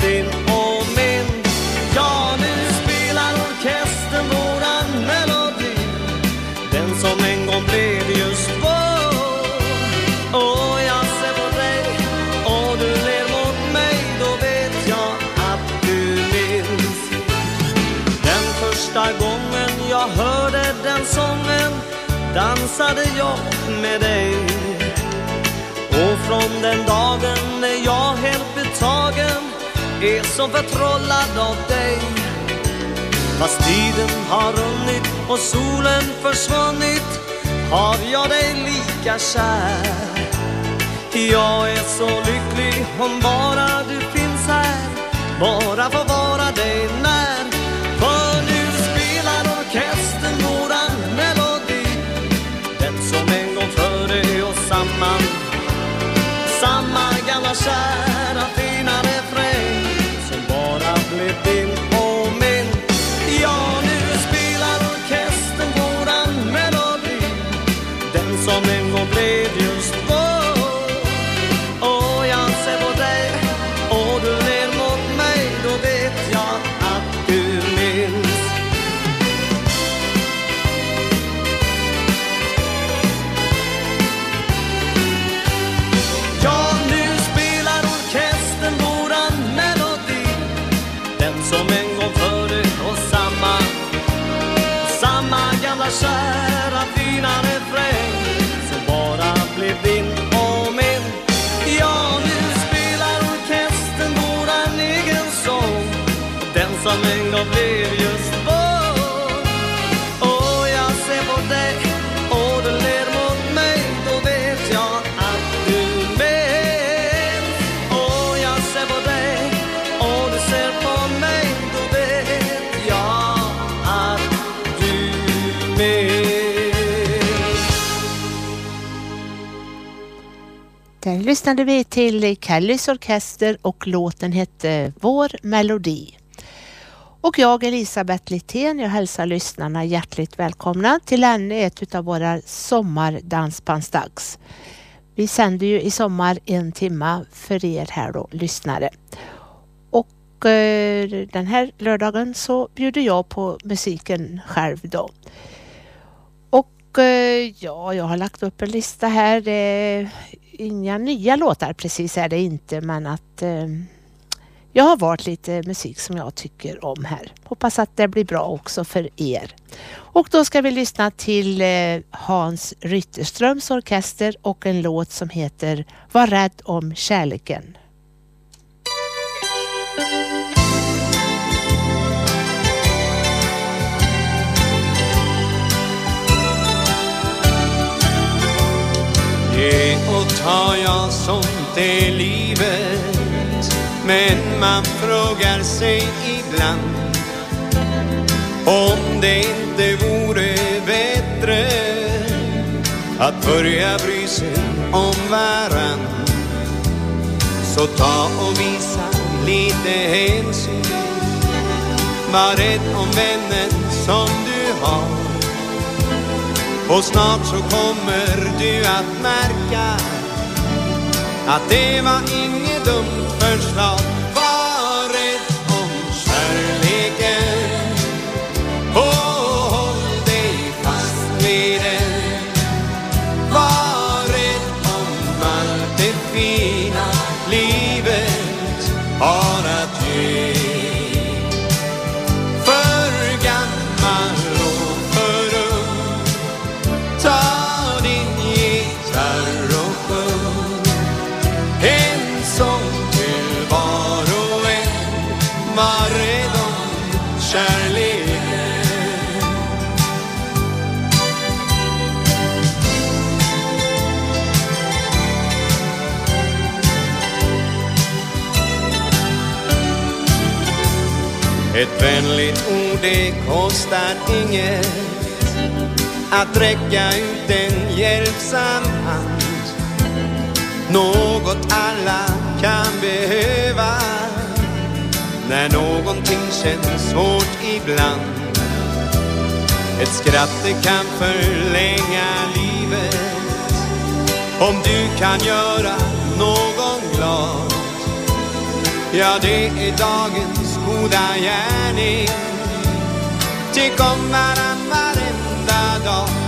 din och min. Ja, nu spelar orkestern våran melodi. Den som en gång blev just vår. Och jag ser på dig och du ler mot mig. Då vet jag att du minns. Den första gången jag hörde den sången dansade jag med dig. Och från den dagen är som förtrollad av dig. Fast tiden har runnit och solen försvunnit Har jag dig lika kär. Jag är så lycklig om bara du finns här Bara för vara lyssnade vi till Kellys orkester och låten hette Vår melodi. Och jag, Elisabeth Littén, jag hälsar lyssnarna hjärtligt välkomna till ännu ett av våra sommardansbandsdags. Vi sänder ju i sommar en timma för er här då, lyssnare. Och eh, den här lördagen så bjuder jag på musiken själv då. Och eh, ja, jag har lagt upp en lista här inga nya låtar precis är det inte, men att eh, jag har valt lite musik som jag tycker om här. Hoppas att det blir bra också för er. Och då ska vi lyssna till eh, Hans Rytterströms orkester och en låt som heter Var rädd om kärleken. Ge har jag sånt är livet. Men man frågar sig ibland Om det inte vore bättre Att börja bry sig om varann. Så ta och visa lite hänsyn. Var rädd om vännen som du har. Och snart så kommer du att märka att det var inget dumt förslag. Ett vänligt ord det kostar inget Att räcka ut en hjälpsam hand. Något alla kan behöva När någonting känns svårt ibland. Ett skratt det kan förlänga livet. Om du kan göra någon glad. Ja, det är dagens Udayani, chico marambarendado.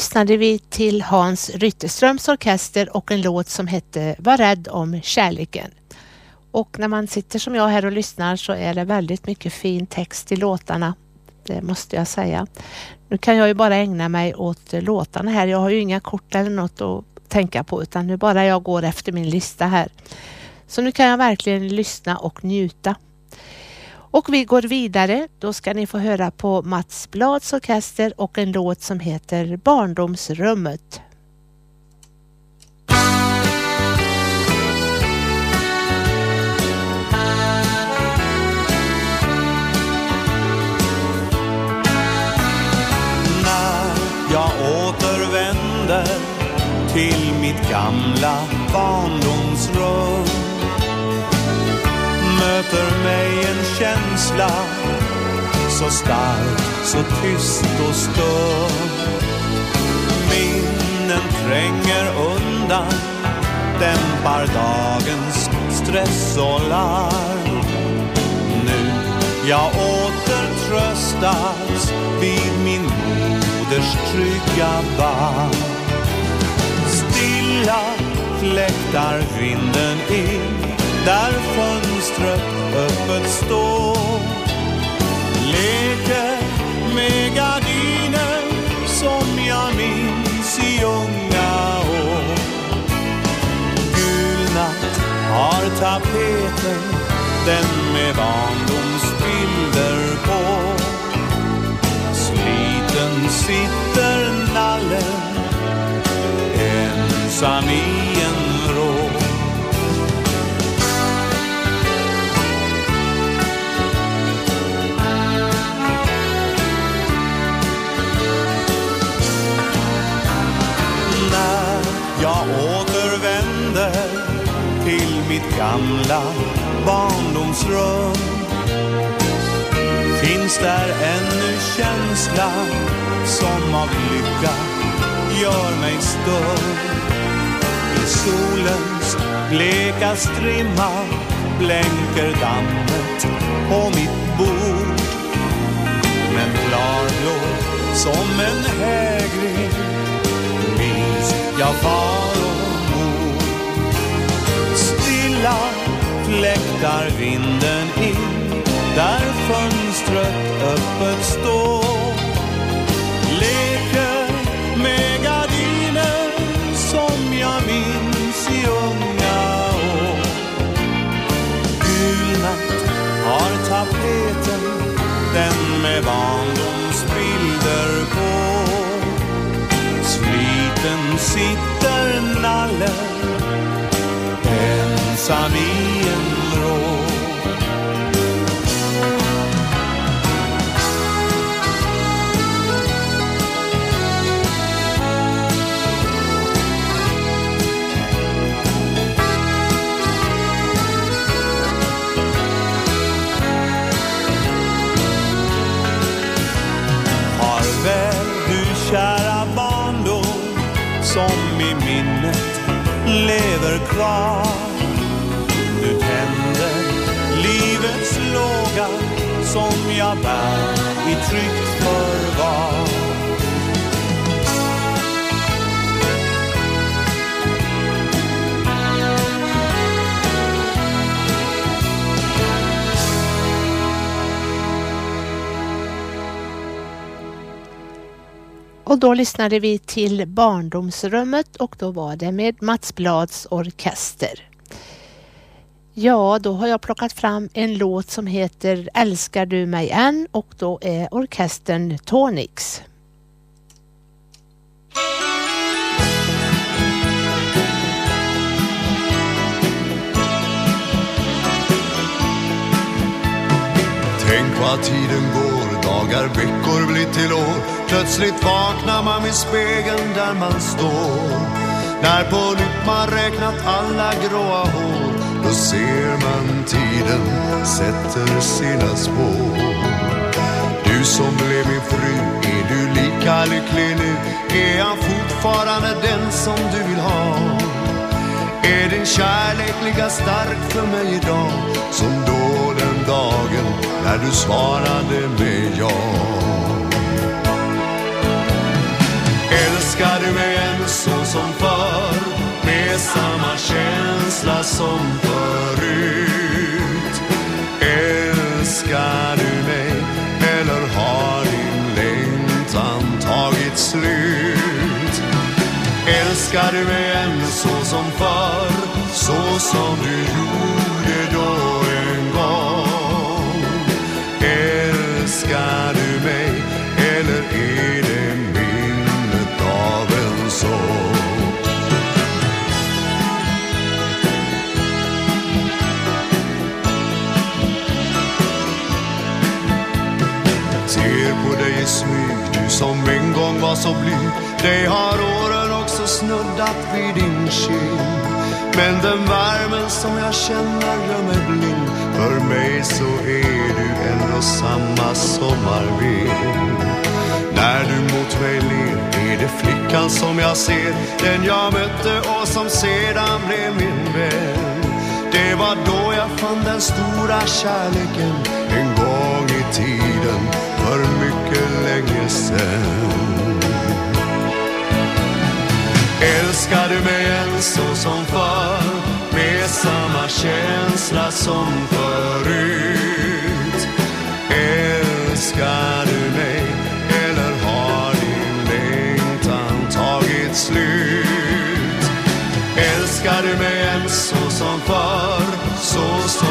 Lyssnade vi till Hans Rytterströms orkester och en låt som hette Var rädd om kärleken. Och när man sitter som jag här och lyssnar så är det väldigt mycket fin text i låtarna. Det måste jag säga. Nu kan jag ju bara ägna mig åt låtarna här. Jag har ju inga kort eller något att tänka på utan nu bara jag går efter min lista här. Så nu kan jag verkligen lyssna och njuta. Och vi går vidare. Då ska ni få höra på Mats Blads orkester och en låt som heter Barndomsrummet. när jag återvänder till mitt gamla barndomsrum möter mig en känsla så stark, så tyst och stum Minnen tränger undan, dämpar dagens stress och larm. Nu jag återtröstas vid min moders trygga band. Stilla fläktar vinden in där fönstret öppet står. Leker med gardiner som jag minns i unga år. Gul natt har tapeten den med barndomsbilder på. Sliten sitter nallen ensam i en mitt gamla barndomsrum finns där ännu känslan som av lycka gör mig stum. I solens bleka strimma blänker dammet på mitt bord. Men klarblå som en hägring minns jag far och. Stilla fläktar vinden in där fönstret öppet står. Leker med gardiner som jag minns i unga år. Gulnat har tapeten den med barndomsbilder på. Sliten sitter nallen ensam i en vrå. Du kära barndom som i minnet lever kvar som jag bär i tryggt förvar. Och då lyssnade vi till Barndomsrummet och då var det med Mats Blads orkester. Ja, då har jag plockat fram en låt som heter Älskar du mig än och då är orkestern Tonix. Tänk vad tiden går, dagar, veckor blir till år. Plötsligt vaknar man vid spegeln där man står. När på nytt man räknat alla gråa hår, då ser man tiden sätter sina spår. Du som blev min fru, är du lika lycklig nu? Är jag fortfarande den som du vill ha? Är din kärlek lika stark för mig idag som då den dagen när du svarade med ja? Älskar du mig än så som förr samma känsla som förut? Älskar du mig eller har din längtan tagit slut? Älskar du mig än så som förr, så som du gjorde så blyg Dig har åren också snuddat vid din kind Men den värmen som jag känner gör mig blind. För mig så är du ändå samma sommarvind. När du mot mig ler är det flickan som jag ser. Den jag mötte och som sedan blev min vän. Det var då jag fann den stora kärleken En gång i tiden. För mycket länge sen Älskar du mig än så som förr med samma känsla som förut? Älskar du mig eller har din längtan tagit slut? Älskar du mig än så som förr, så som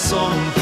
känsla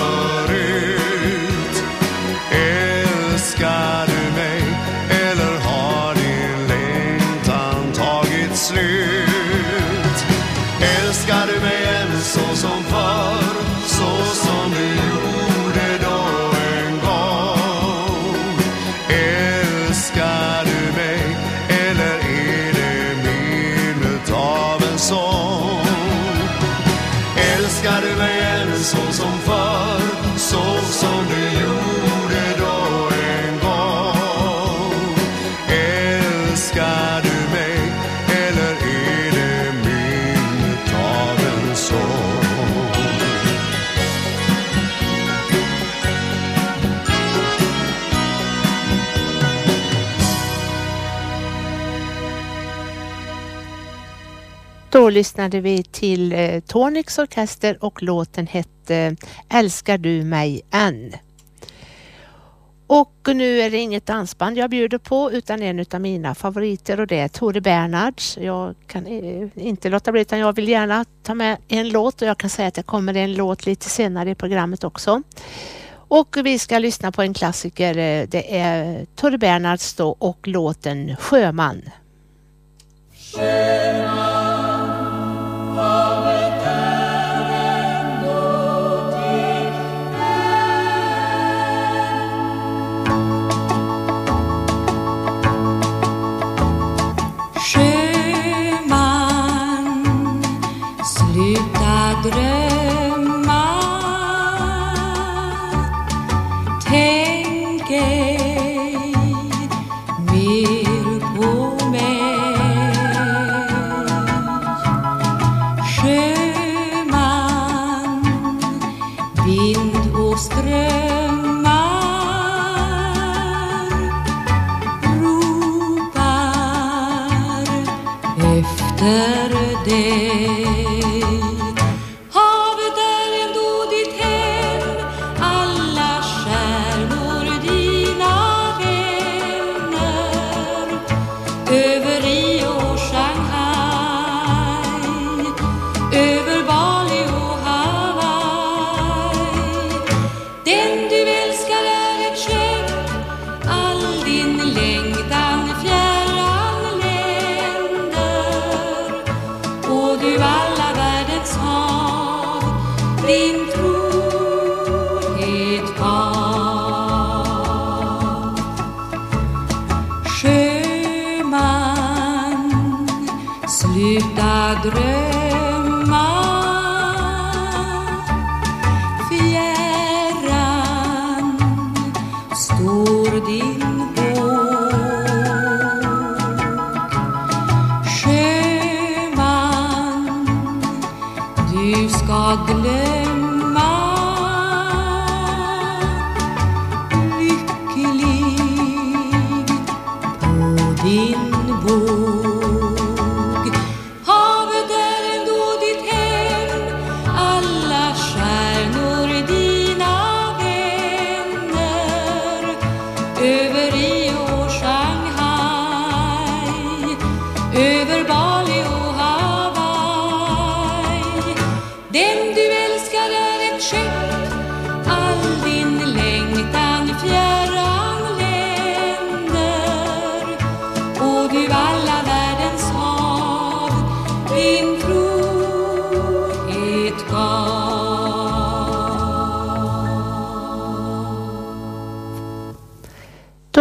Då lyssnade vi till eh, Tonics orkester och låten hette Älskar du mig än? Och nu är det inget dansband jag bjuder på utan en av mina favoriter och det är Tore Bernhards. Jag kan eh, inte låta bli utan jag vill gärna ta med en låt och jag kan säga att det kommer en låt lite senare i programmet också. Och vi ska lyssna på en klassiker. Eh, det är Tore Bernhards då och låten Sjöman.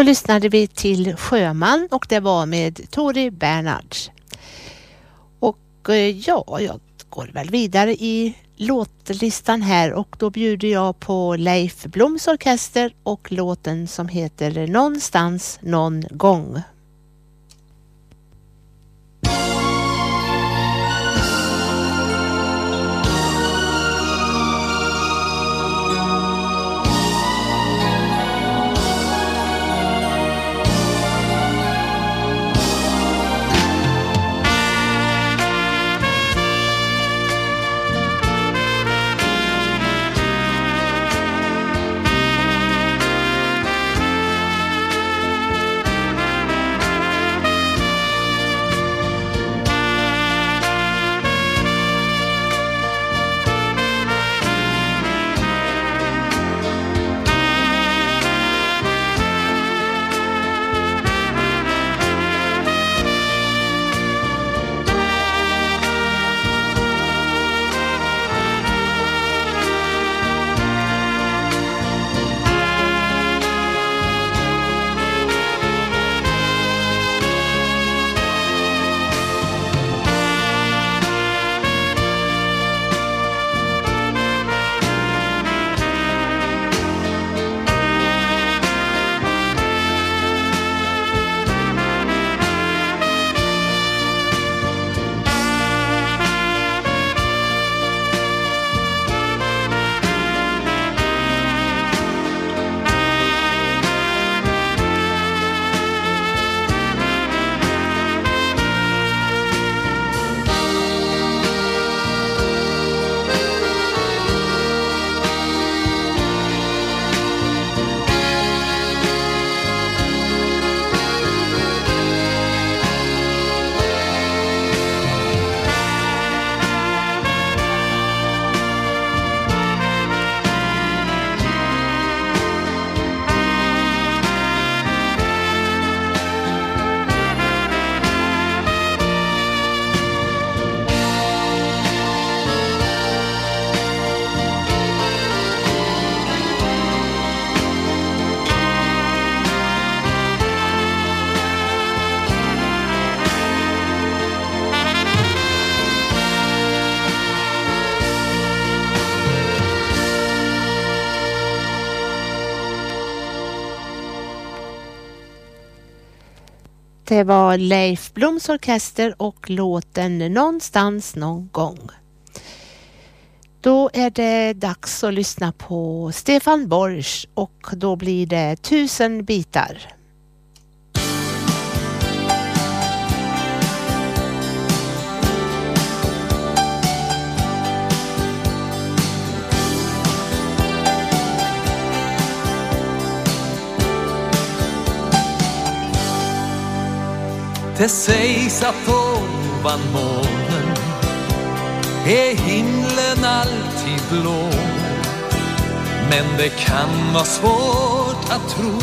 Lyssnade vi till Sjöman och det var med Tori Bernhards. Och eh, ja, jag går väl vidare i låtlistan här och då bjuder jag på Leif Bloms orkester och låten som heter Någonstans någon gång. Det var Leif Bloms orkester och låten Någonstans någon gång. Då är det dags att lyssna på Stefan Borsch och då blir det Tusen bitar. Det sägs att ovan molnen är himlen alltid blå. Men det kan vara svårt att tro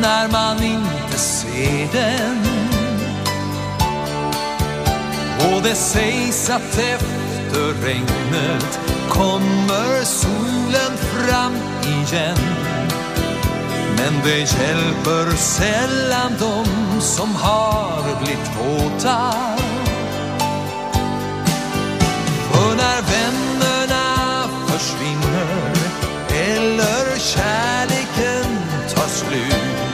när man inte ser den. Och det sägs att efter regnet kommer solen fram igen. Men det hjälper sällan de som har blivit våta. För när vännerna försvinner eller kärleken tar slut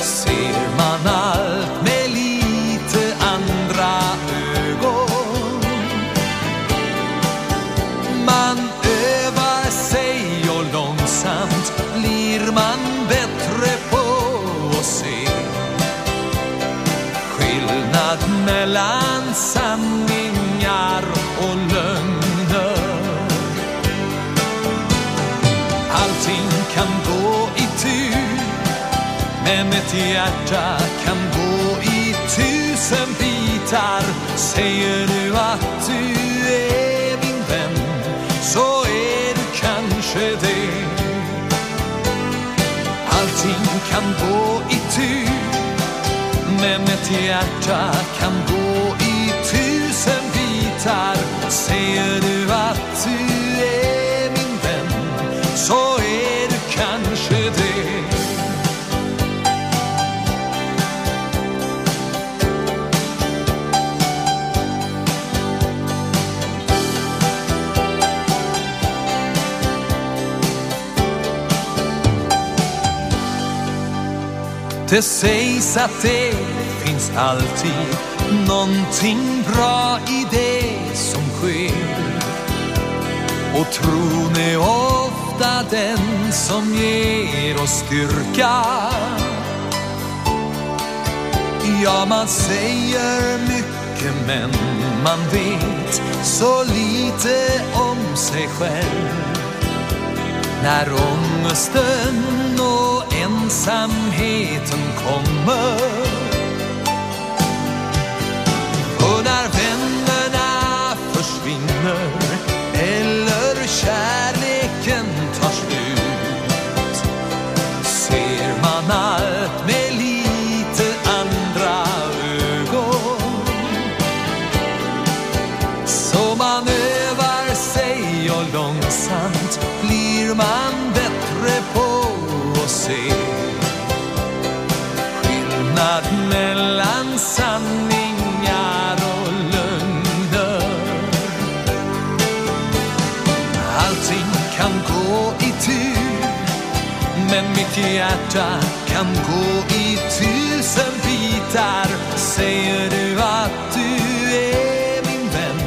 ser man allt mellan sanningar och lögner. Allting kan gå i tur men ett hjärta kan gå i tusen bitar Säger du att du är min vän så är du kanske det Allting kan gå i tur men ett hjärta kan gå i tusen bitar. Säger du att du är min vän så är du kanske det. Det sägs att det alltid någonting bra i det som sker. Och tron är ofta den som ger oss styrka. Ja, man säger mycket men man vet så lite om sig själv. När ångesten och ensamheten kommer mitt hjärta kan gå i tusen bitar. Säger du att du är min vän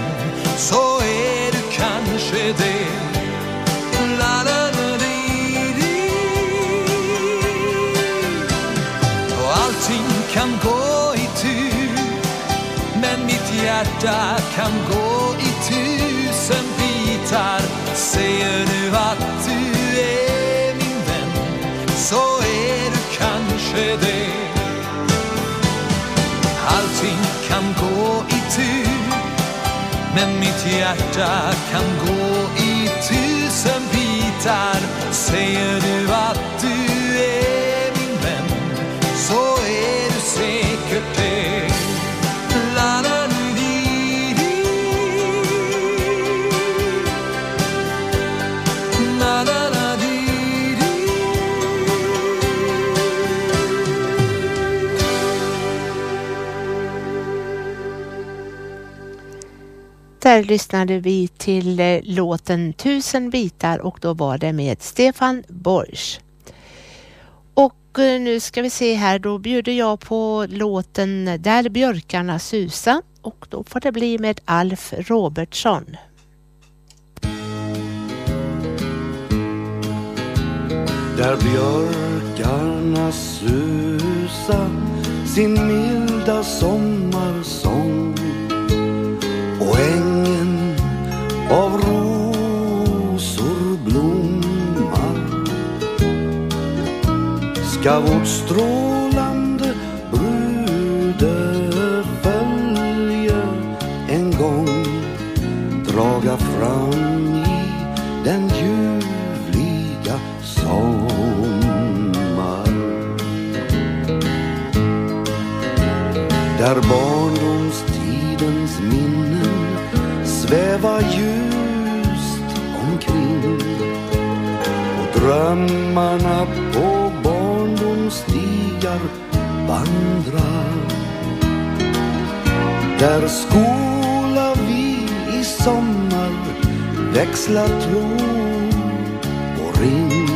så är du kanske det. La, la, la, di, di. Och allting kan gå i tur men mitt hjärta kan gå i tusen bitar. Säger du att du kanske det. Allting kan gå i tur men mitt hjärta kan gå i tusen bitar. Säger du att du är Där lyssnade vi till eh, låten Tusen bitar och då var det med Stefan Borsch. Och eh, nu ska vi se här, då bjuder jag på låten Där björkarna susa och då får det bli med Alf Robertsson. Där björkarna susa sin milda sommarsång av rosor blommar. Ska vårt strålande brudefölje en gång? Draga fram i den ljuvliga sommar. Där barndomstidens minne svävar ljust omkring och drömmarna på barndomsstigar vandrar. Där skola vi i sommar växla tro och ring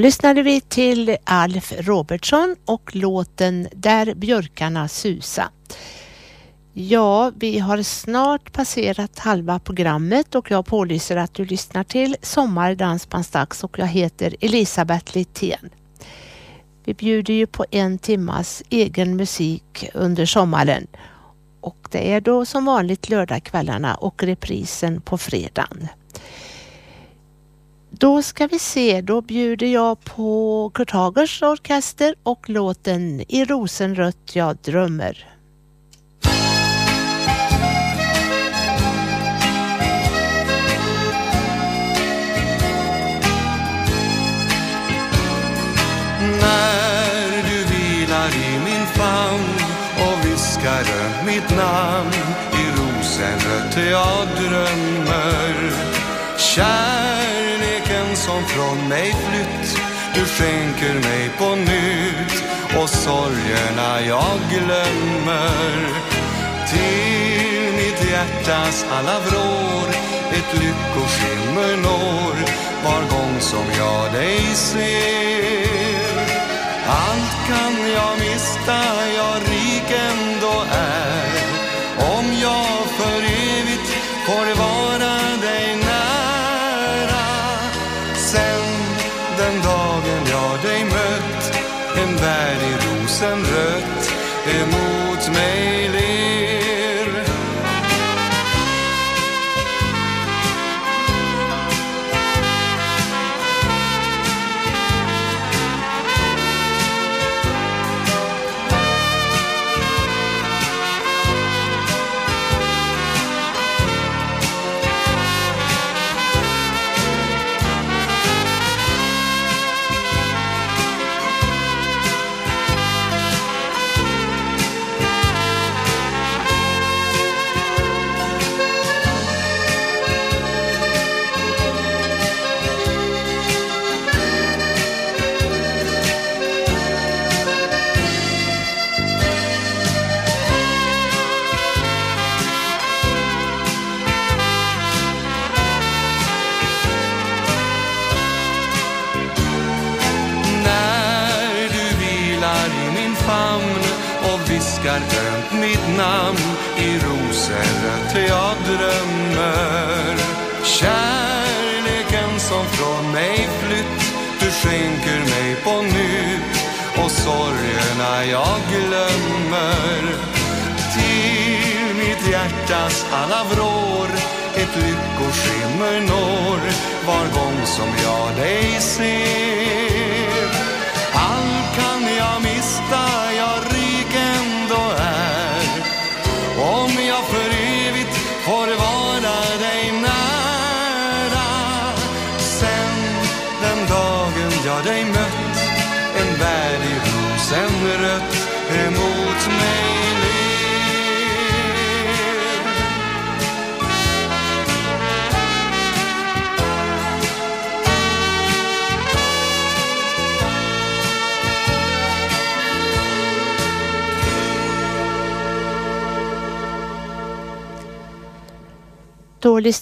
lyssnade vi till Alf Robertsson och låten Där björkarna susa. Ja, vi har snart passerat halva programmet och jag pålyser att du lyssnar till Sommardansbandsdags och jag heter Elisabeth Littén. Vi bjuder ju på en timmas egen musik under sommaren och det är då som vanligt lördagskvällarna och reprisen på fredagen. Då ska vi se, då bjuder jag på Kurt Hagers orkester och låten I rosenrött jag drömmer. När du vilar i min famn och viskar mitt namn i rosenrött jag drömmer Kär som från mig flytt. Du skänker mig på nytt. Och sorgerna jag glömmer. Till mitt hjärtas alla vrår. Ett lyckoskimmer når. Var gång som jag dig ser. Allt kan jag mista, jag rik ändå är. Om jag för evigt får vara i rosenrött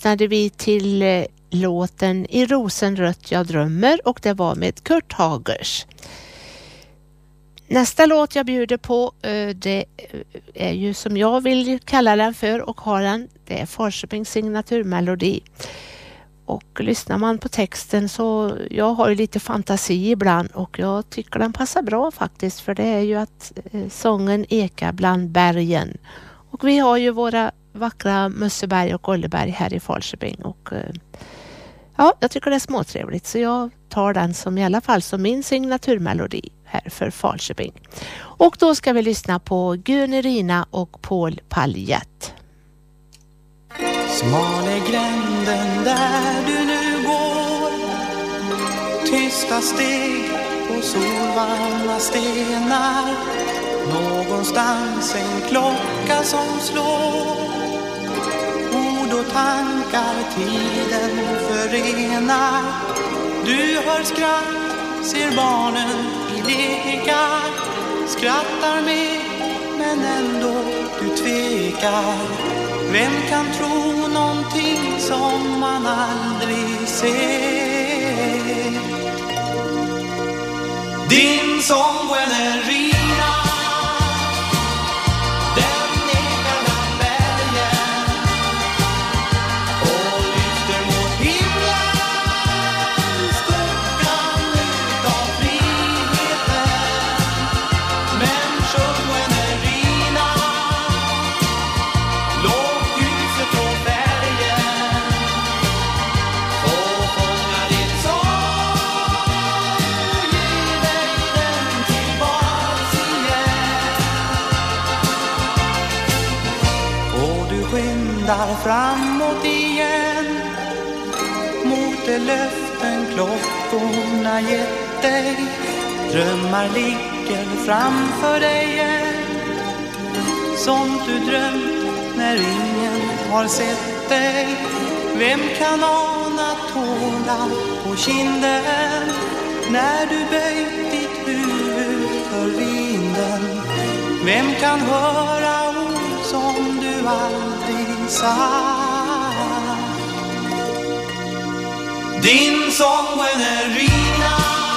lyssnade vi till eh, låten I rosenrött jag drömmer och det var med Kurt Hagers. Nästa låt jag bjuder på eh, det eh, är ju som jag vill kalla den för och har den. Det är Falköpings signaturmelodi. Och lyssnar man på texten så jag har ju lite fantasi ibland och jag tycker den passar bra faktiskt för det är ju att sången ekar bland bergen. Och vi har ju våra vackra Mösseberg och Olleberg här i Falköping. Och, eh, ja, jag tycker det är småtrevligt så jag tar den som i alla fall som min signaturmelodi här för Falköping. Och då ska vi lyssna på Gunerina och Paul Paljett. Smal är gränden där du nu går Tysta steg och solvarma stenar Någonstans en klocka som slår och tankar tiden förenar. Du hör skratt, ser barnen i lekar. Skrattar med men ändå du tvekar. Vem kan tro någonting som man aldrig ser? Din sång Guinerina allt igen. Mot de löften klockorna gett dig. Drömmar ligger framför dig än Sånt du drömt när ingen har sett dig. Vem kan ana tårar på kinden? När du böjt ditt huvud för vinden. Vem kan höra ord som du aldrig sagt? Din sång Guinerina Den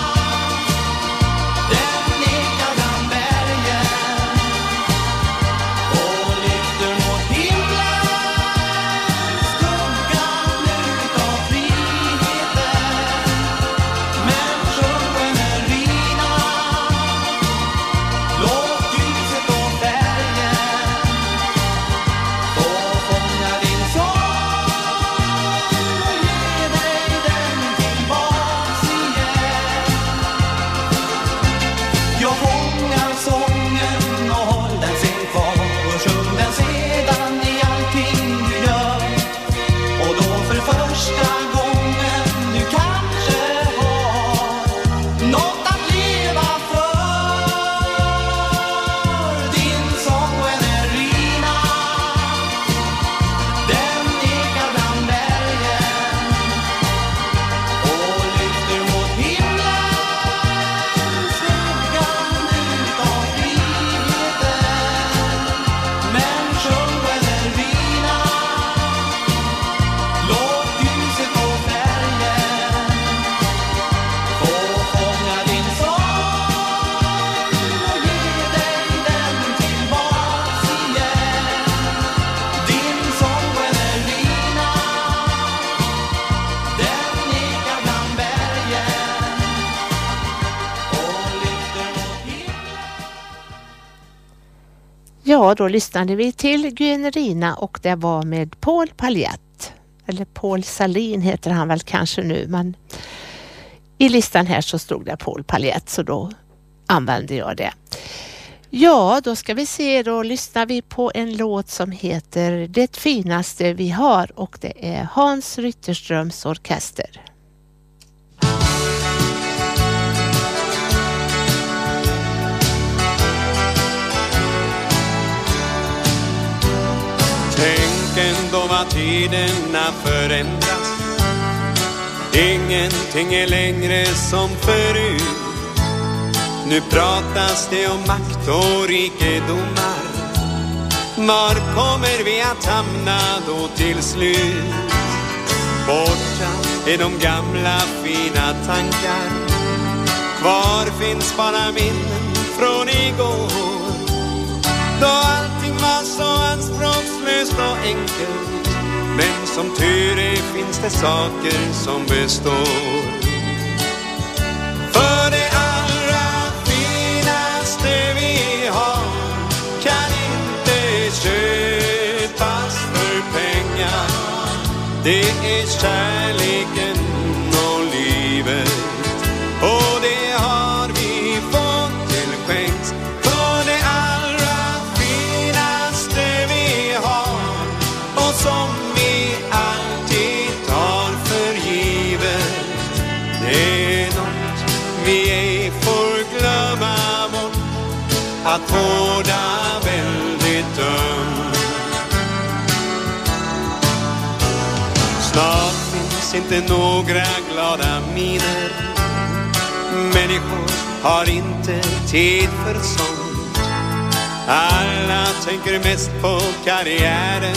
Ja, då lyssnade vi till Guinerina och det var med Paul Paljett. Eller Paul Salin heter han väl kanske nu, men i listan här så stod det Paul Paljett så då använde jag det. Ja, då ska vi se, då lyssnar vi på en låt som heter Det finaste vi har och det är Hans Rytterströms orkester. Tiderna förändras. Ingenting är längre som förut. Nu pratas det om makt och rikedomar. Var kommer vi att hamna då till slut? Borta är de gamla fina tankar. Kvar finns bara minnen från igår. Då allting var så anspråkslöst och enkelt som tur är finns det saker som består. För det allra finaste vi har Kan inte köpas för pengar. Det är kärleken och livet. Att vårda väldigt ömt Snart finns inte några glada miner. Människor har inte tid för sånt. Alla tänker mest på karriären.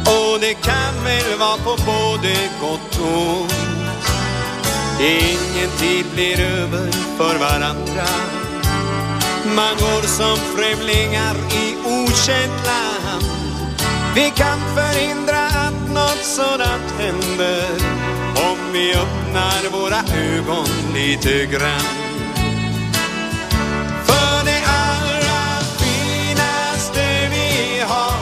Och det kan väl vara på både gott och ont. Ingen tid blir över för varandra. Man går som främlingar i okänt land vi kan förhindra att något sådant händer om vi öppnar våra ögon lite grann. För det allra finaste vi har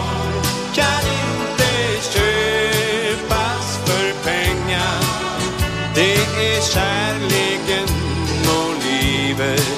kan inte köpas för pengar. Det är kärleken och livet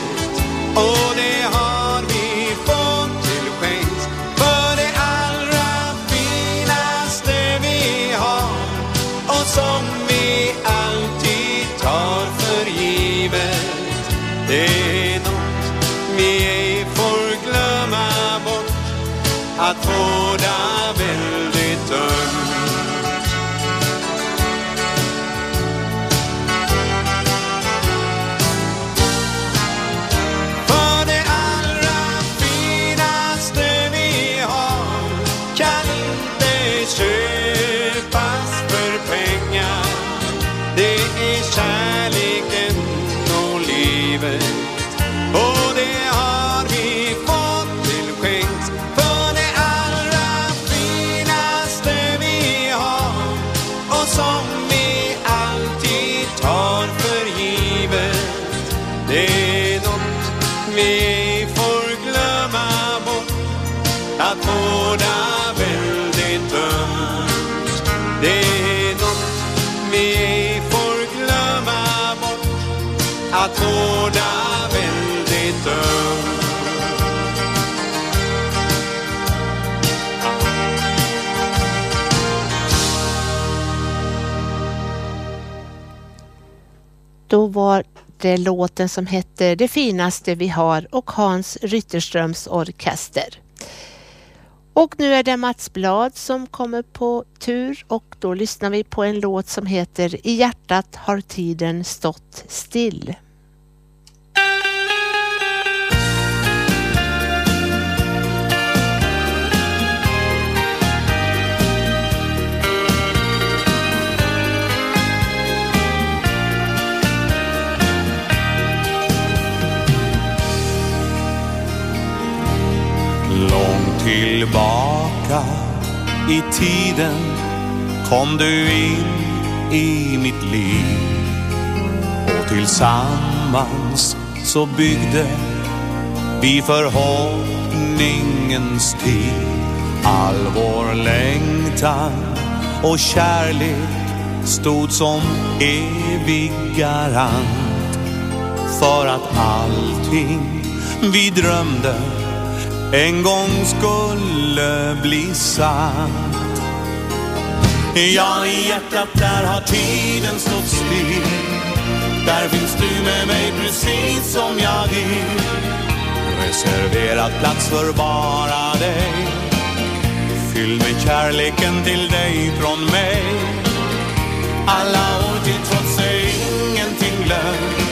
var det låten som hette Det finaste vi har och Hans Rytterströms orkester. Och nu är det Mats Blad som kommer på tur och då lyssnar vi på en låt som heter I hjärtat har tiden stått still. Långt tillbaka i tiden kom du in i mitt liv. Och tillsammans så byggde vi förhoppningens tid. All vår längtan och kärlek stod som evig garant för att allting vi drömde en gång skulle bli sant. Ja, i hjärtat där har tiden stått still. Där finns du med mig precis som jag vill. Reserverad plats för bara dig. Fylld med kärleken till dig från mig. Alla år till trots är ingenting glömt.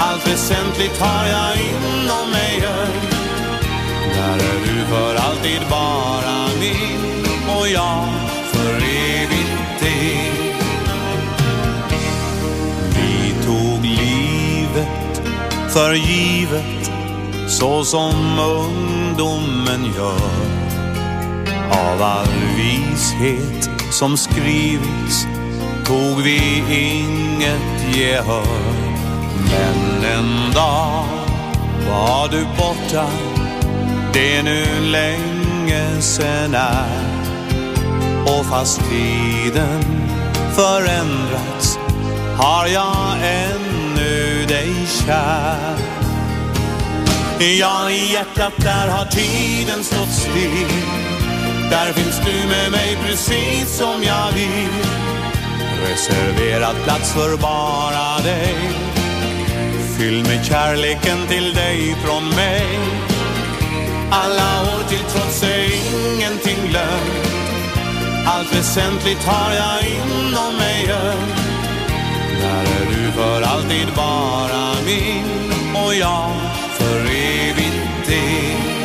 Allt väsentligt har jag inom mig gör där är du för alltid bara min och jag för evigt din. Vi tog livet för givet så som ungdomen gör. Av all vishet som skrivits tog vi inget gehör. Men en dag var du borta, det är nu länge sen är. Och fast tiden förändrats har jag ännu dig kär. Ja, i hjärtat där har tiden stått still. Där finns du med mig precis som jag vill. Reserverad plats för bara dig. Fylld med kärleken till dig från mig. Alla år till trots är ingenting glömt. Allt väsentligt har jag inom mig gömt. Där är du för alltid bara min och jag för evigt din.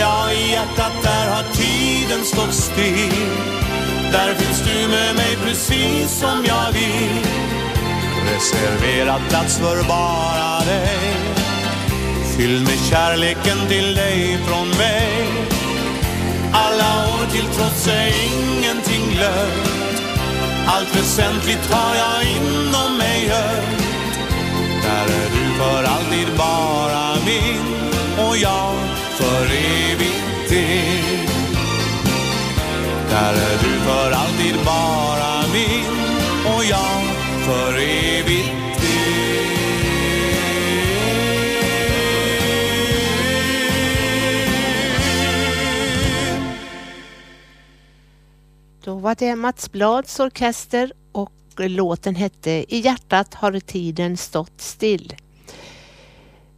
Ja, i hjärtat där har tiden stått still. Där finns du med mig precis som jag vill. Reserverad plats för bara dig. Fylld med kärleken till dig från mig. Alla år till trots är ingenting glömt. Allt väsentligt har jag inom mig hört Där är du för alltid bara min och jag för evigt din. Där är du för alltid bara min och jag för evigt Då var det Mats Blads orkester och låten hette I hjärtat har tiden stått still.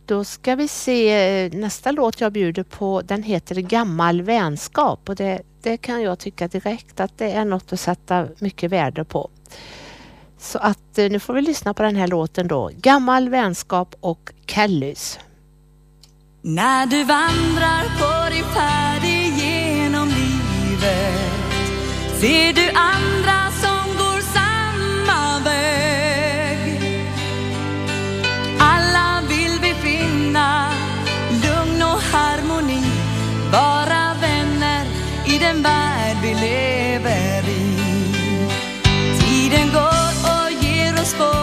Då ska vi se eh, nästa låt jag bjuder på. Den heter Gammal vänskap och det, det kan jag tycka direkt att det är något att sätta mycket värde på. Så att eh, nu får vi lyssna på den här låten då. Gammal vänskap och Kellys. När du vandrar på din färd genom livet ser du andra som går samma väg. Alla vill vi finna lugn och harmoni, vara vänner i den värld vi lever i. Tiden går och ger oss spår,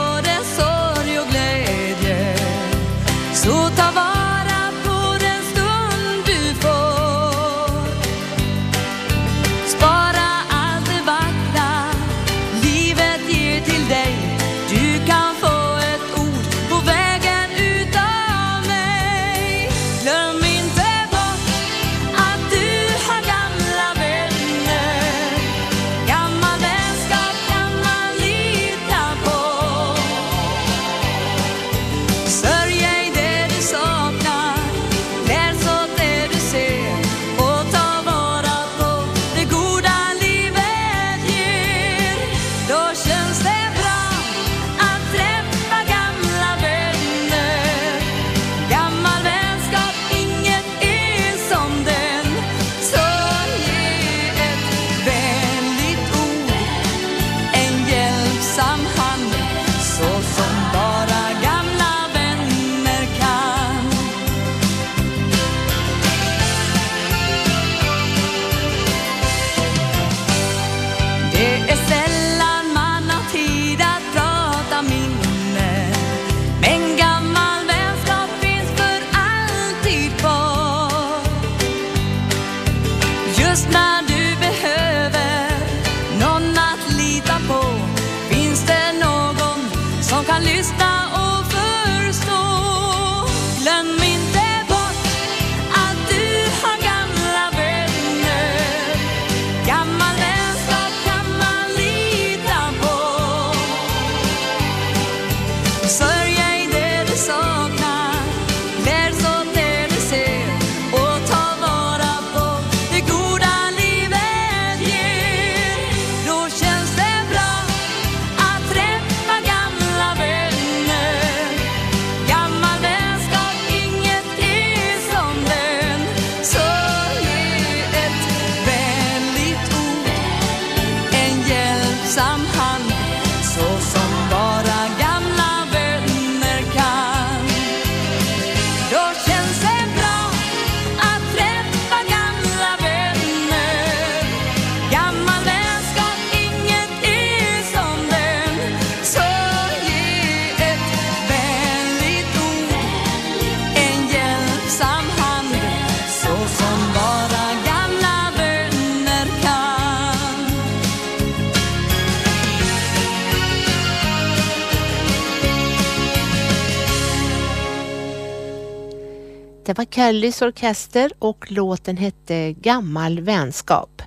var Kellys orkester och låten hette Gammal vänskap.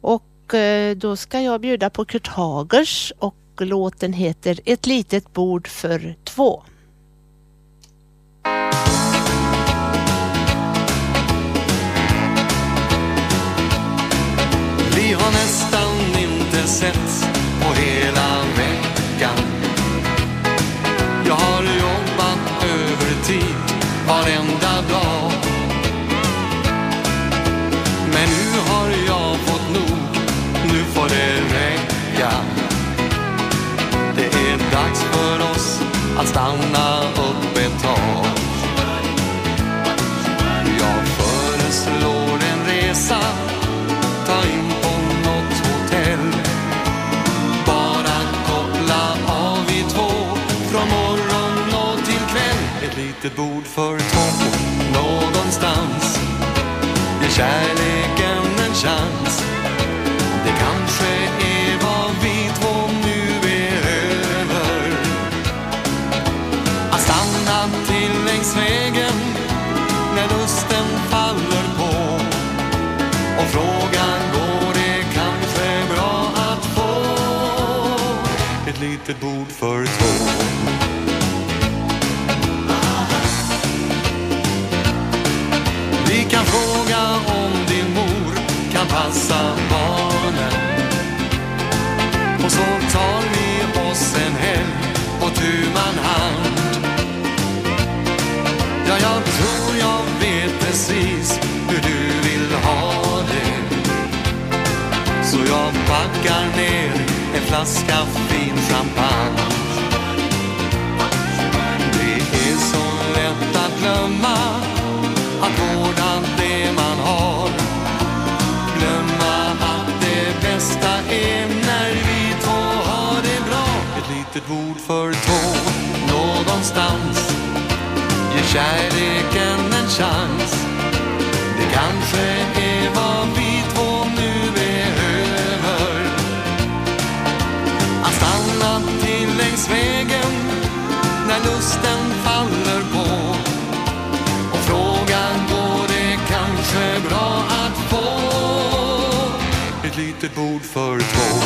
Och eh, då ska jag bjuda på Kurt Hagers och låten heter Ett litet bord för två. Vi har nästan inte setts att stanna upp ett tag. Jag föreslår en resa ta in på något hotell. Bara koppla av vi två från morgon och till kväll. Ett litet bord för två någonstans. Ge kärleken en chans. Litet bord för två. Vi kan fråga om din mor kan passa barnen. Och så tar vi oss en helg på tu man hand. Ja, jag tror jag vet precis hur du vill ha det. Så jag packar ner en flaska fin champagne. Det är så lätt att glömma att vårda det man har. Glömma att det bästa är när vi två har det bra. Ett litet bord för två någonstans Ge kärleken en chans Det kanske Hösten faller på. Och frågan går det kanske bra att få Ett litet bord för två.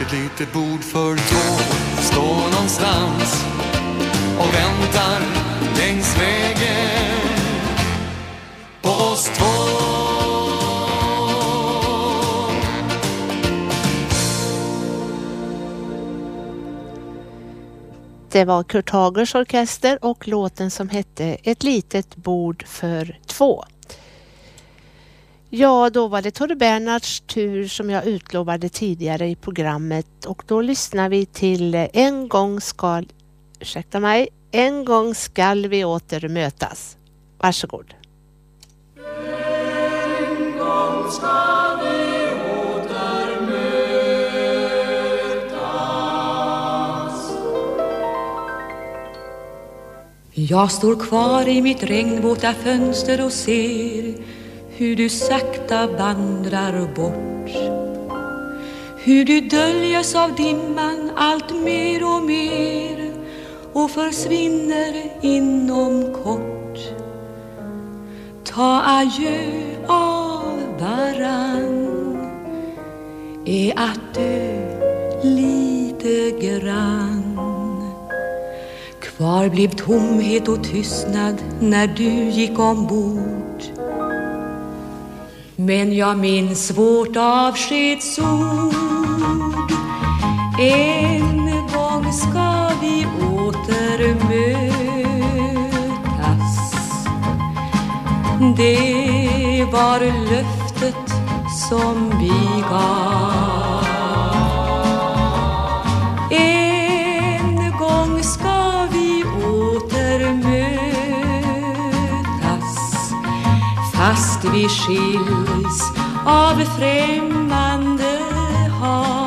Ett litet bord för två. Står någonstans och väntar längs vägen på oss två. Det var Kurt Hagers orkester och låten som hette Ett litet bord för två. Ja, då var det Torre Bernhards tur som jag utlovade tidigare i programmet och då lyssnar vi till En gång skall, ursäkta mig, en gång skall vi åter mötas. Varsågod. En gång ska Jag står kvar i mitt regnvåta fönster och ser hur du sakta vandrar bort. Hur du döljes av dimman allt mer och mer och försvinner inom kort. Ta adjö av varann är att dö lite grann. Kvar blev tomhet och tystnad när du gick ombord. Men jag minns vårt avskedsord. En gång ska åter mötas. Det var löftet som vi gav. En gång ska vi åter mötas fast vi skiljs av främmande hav.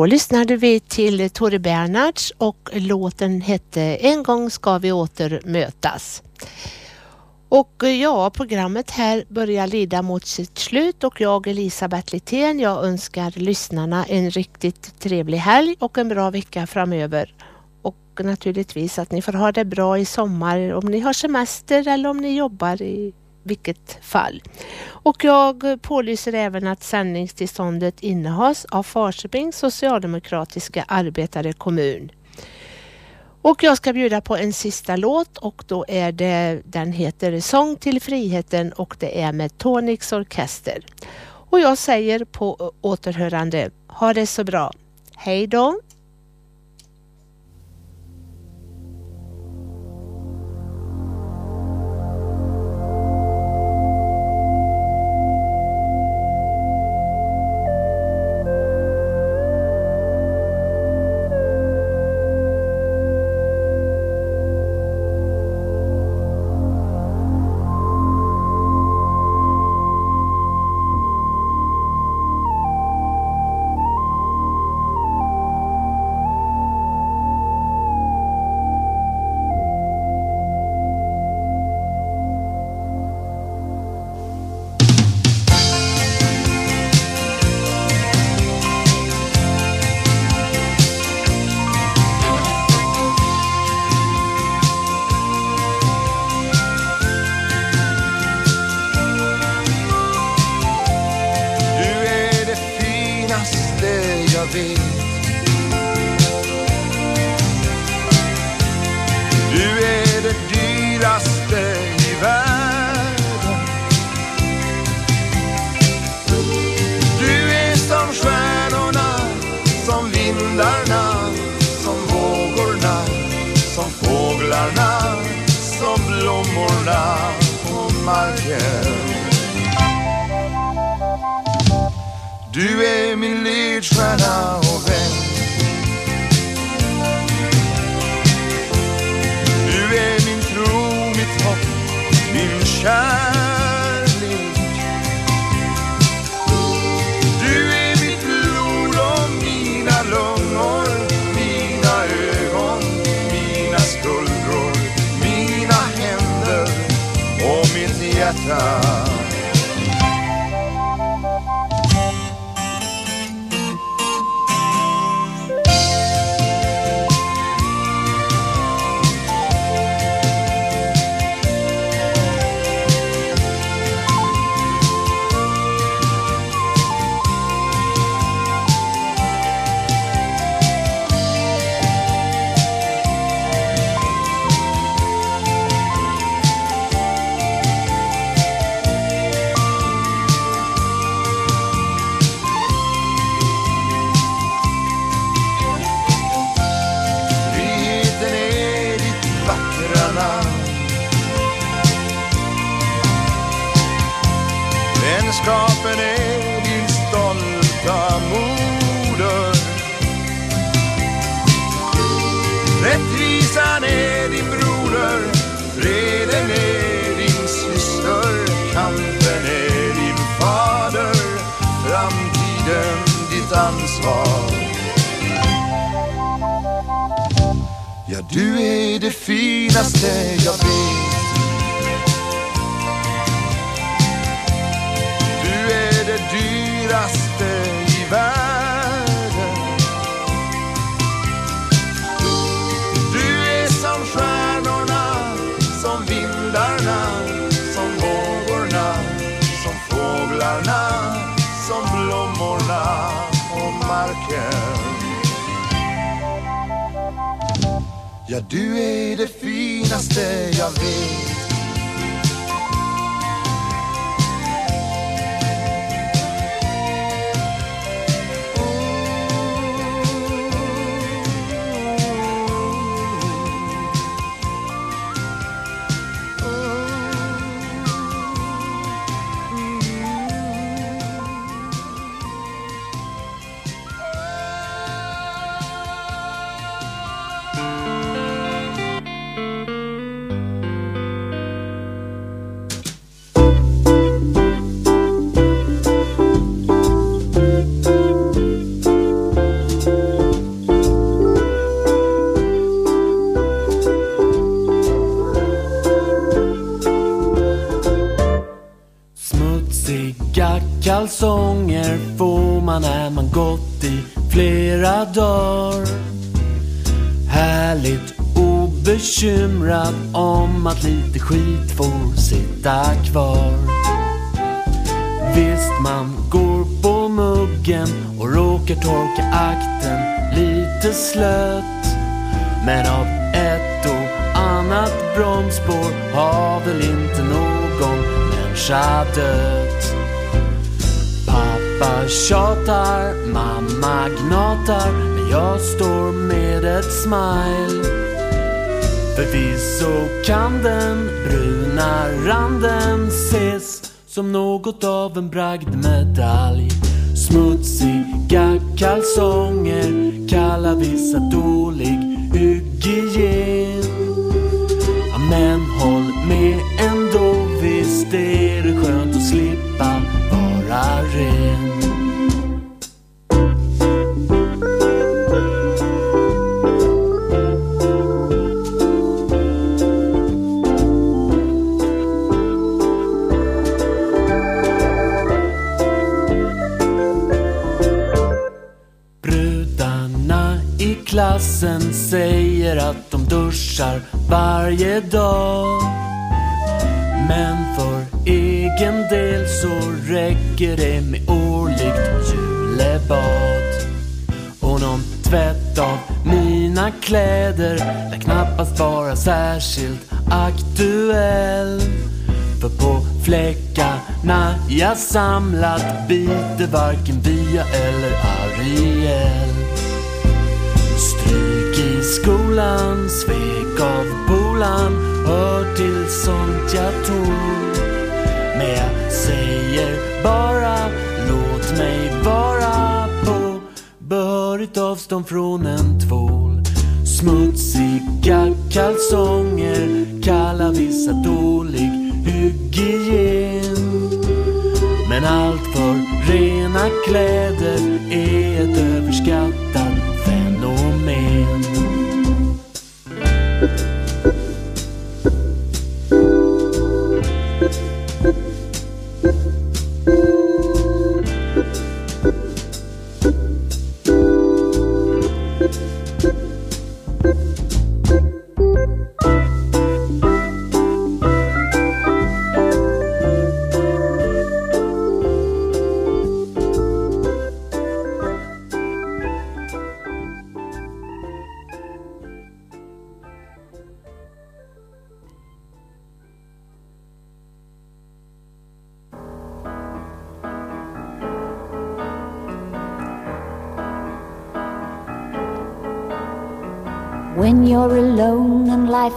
Då lyssnade vi till Tore Bernhards och låten hette En gång ska vi åter mötas. Och eh, ja, programmet här börjar lida mot sitt slut och jag Elisabeth Littén, jag önskar lyssnarna en riktigt trevlig helg och en bra vecka framöver. Och naturligtvis att ni får ha det bra i sommar om ni har semester eller om ni jobbar i vilket fall. Och jag pålyser även att sändningstillståndet innehas av Farsebings socialdemokratiska arbetarekommun. Och jag ska bjuda på en sista låt och då är det, den heter Sång till friheten och det är med Tonix Orkester. Och jag säger på återhörande, ha det så bra. Hej då! Marken. Du är min ledstjärna och vän. Du är min tro, mitt hopp, min kärlek. Mitt du är det finaste jag vet. Du är det dyraste i världen. Du är som stjärnorna, som vindarna, som vågorna, som fåglarna, som blommorna och marken. Ja, du är det finaste jag vet. Sitta kvar. Visst, man går på muggen och råkar torka akten lite slött. Men av ett och annat bromsspår har väl inte någon människa dött. Pappa tjatar, mamma gnatar, men jag står med ett smile. Förvisso kan den bruna randen ses som något av en bragdmedalj. Smutsiga kalsonger kallar vissa dålig hygien. Men håll med ändå, visst är det skönt att slippa vara ren. Polisen säger att de duschar varje dag. Men för egen del så räcker det med årligt julebad. Och någon tvätt av mina kläder lär knappast vara särskilt aktuell. För på fläckarna jag samlat biter varken Via eller Ariel skolan, svek av bolan, hör till sånt jag tog. Men jag säger bara låt mig vara på behörigt avstånd från en tvål. Smutsiga kalsonger kallar vissa dålig hygien. Men allt för rena kläder är ett överskattat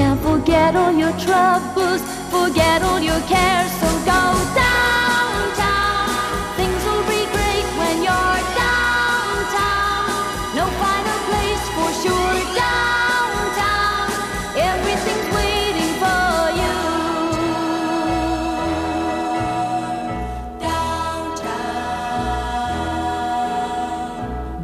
Can't forget all your troubles, forget all your cares.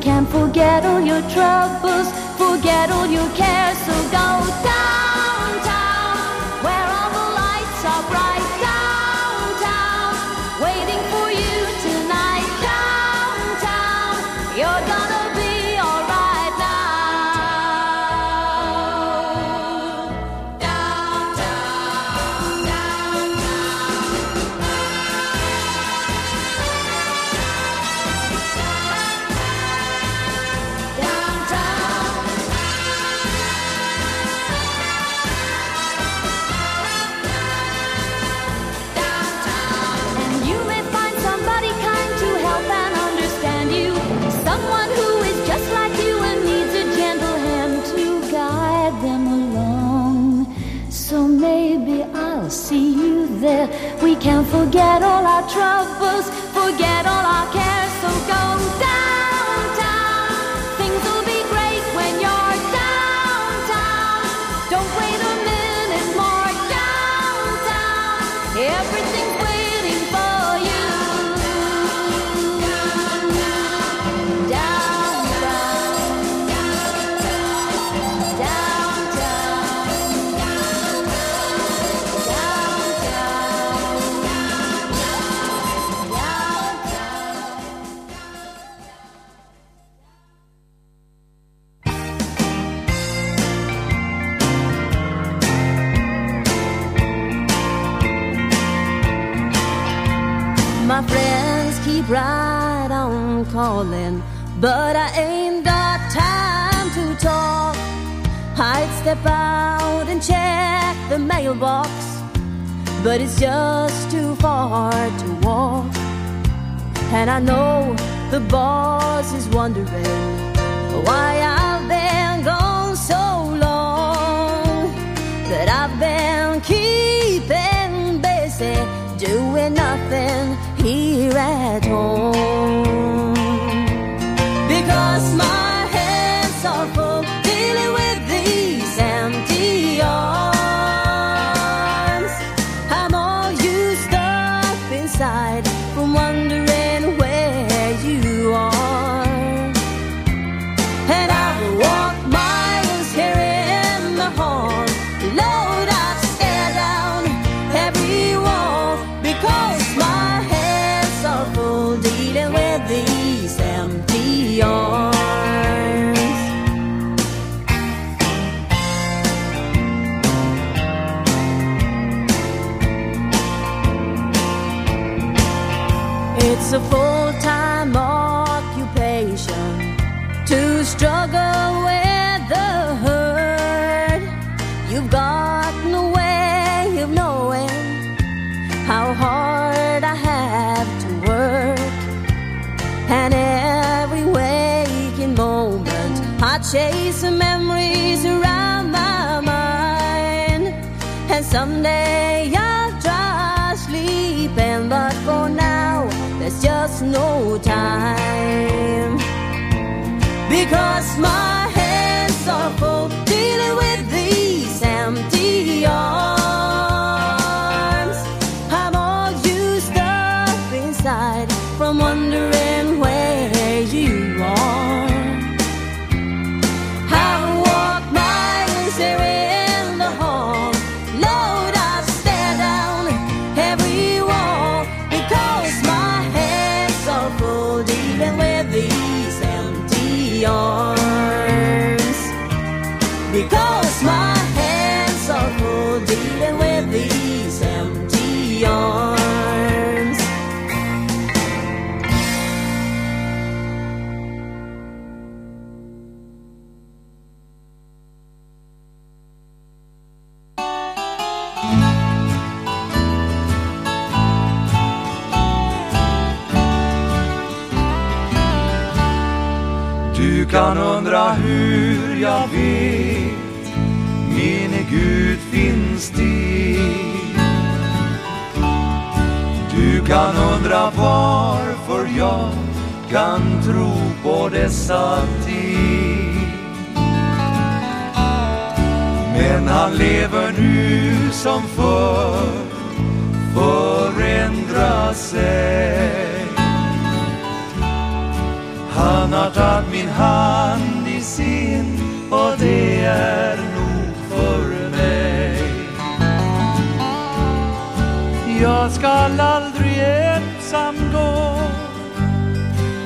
Can't forget all your troubles, forget all your cares. So go downtown, can't all our troubles, but I ain't got time to talk. I'd step out and check the mailbox, but it's just too far to walk. And I know the boss is wondering why I've been gone so long. That I've been keeping busy, doing nothing here at home. There's just no time. Because my kan undra varför jag kan tro på dessa ting. Men han lever nu som förr, förändra sig. Han har tagit min hand i sin och det är nog för mig. Jag ska aldrig ensam gå,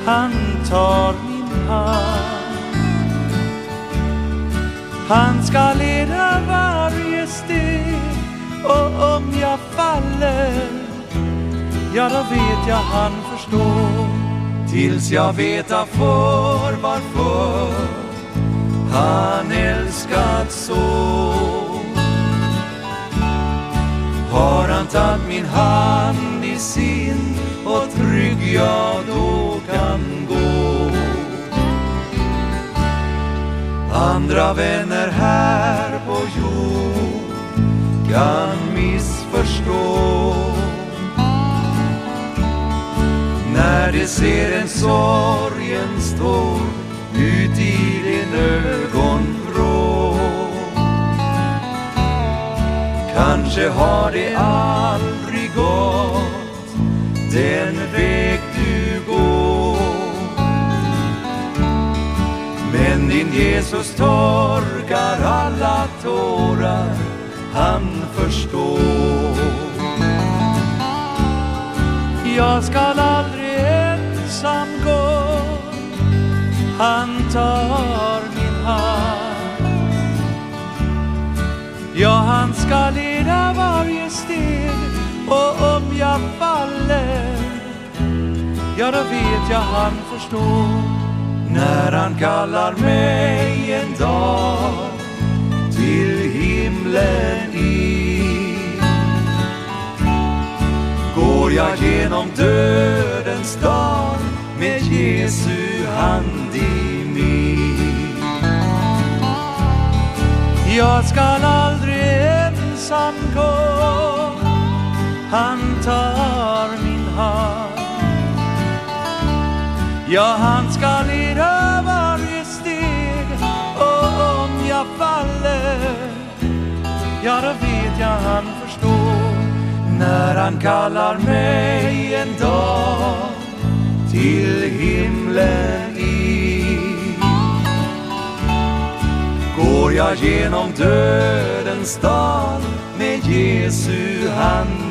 han tar min hand. Han ska leda varje steg och om jag faller, ja då vet jag han förstår. Tills jag vet för varför han älskat så. Har han tagit min hand i sin och trygg jag då kan gå. Andra vänner här på jord kan missförstå när de ser en sorgens tår ut i din ögonvrå. Kanske har det aldrig gått den väg du går. Men din Jesus torkar alla tårar, han förstår. Jag skall aldrig ensam gå Han tar min hand Ja, han ska leda varje steg och om jag faller Ja, då vet jag han förstår. När han kallar mig en dag till himlen in Går jag genom dödens dal med Jesu hand i min. Jag skall aldrig ensam gå, han tar min hand. Ja, han ska leda varje steg och om jag faller, ja då vet jag han förstår när han kallar mig en dag till himlen in. Går jag genom dödens dal med Jesu hand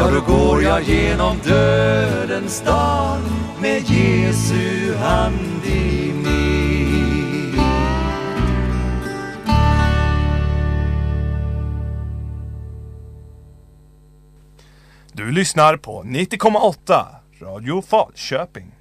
Ja, då går jag genom dödens dal med Jesu hand i min. Du lyssnar på 90,8 Radio Falköping.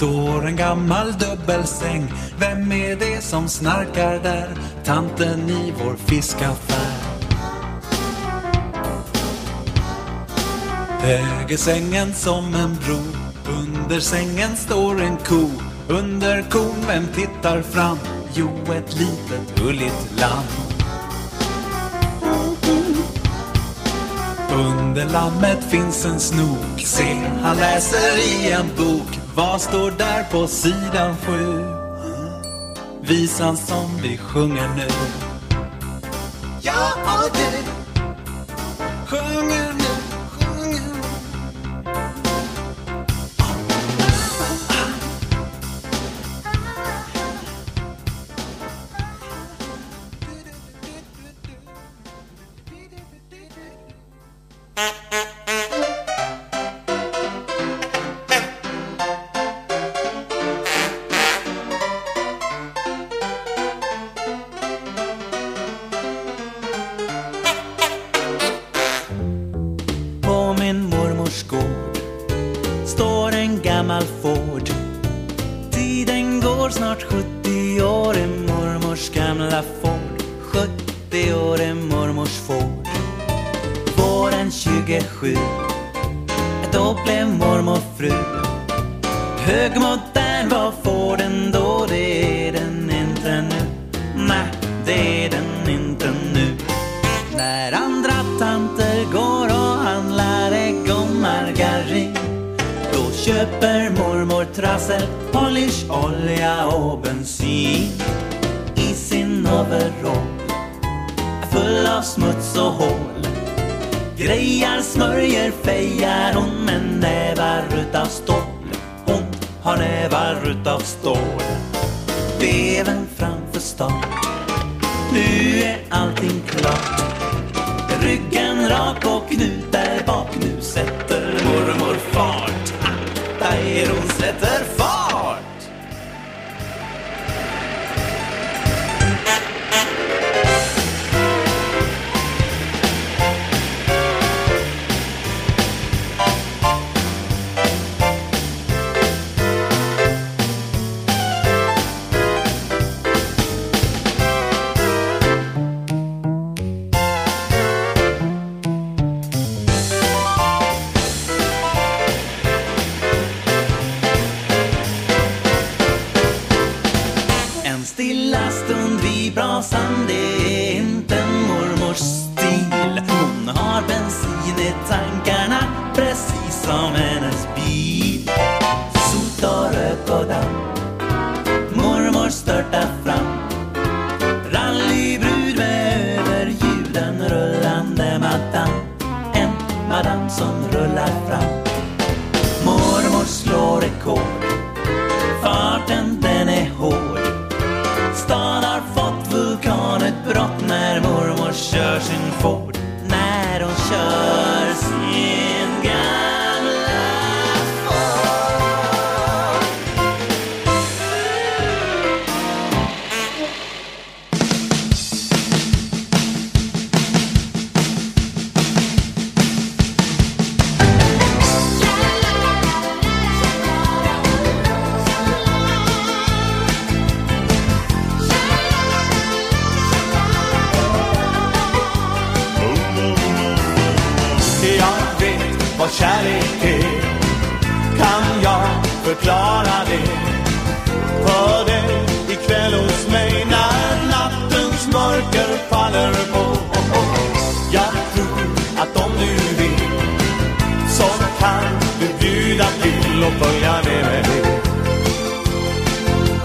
Står en gammal dubbelsäng. Vem är det som snarkar där? Tanten i vår fiskaffär. Högersängen som en bro. Under sängen står en ko. Under kon, vem tittar fram? Jo, ett litet gulligt lamm. Under lammet finns en snok. Se, han läser i en bok. Vad står där på sidan sju? Visan som vi sjunger nu. Jag och du, sjunger vad kärlek är. Kan jag förklara det? För dig ikväll hos mig När nattens mörker faller på. Jag tror att om du vill Så kan du bjuda till och följa med mig.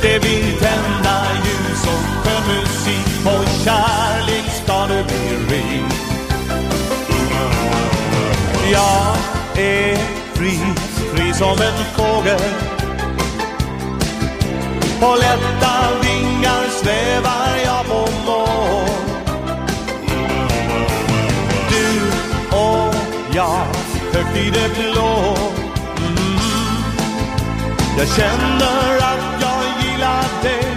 Det blir tända ljus och skön musik Och kärlek ska du bli rik. Jag är fri, fri som en fågel. På lätta vingar svävar jag på moln. Du och jag, högt i det blå. Mm. Jag känner att jag gillar dig.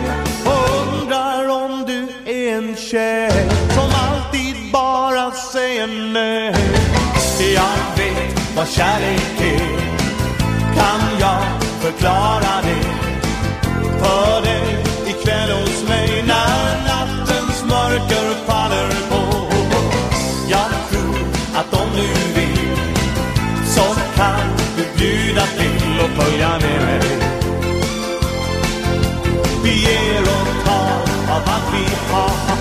vad kärlek är. Kan jag förklara det för dig ikväll hos mig när nattens mörker faller på? Jag tror att om du vill så kan du bjuda till och följa med mig. Vi ger och tar av allt vi har.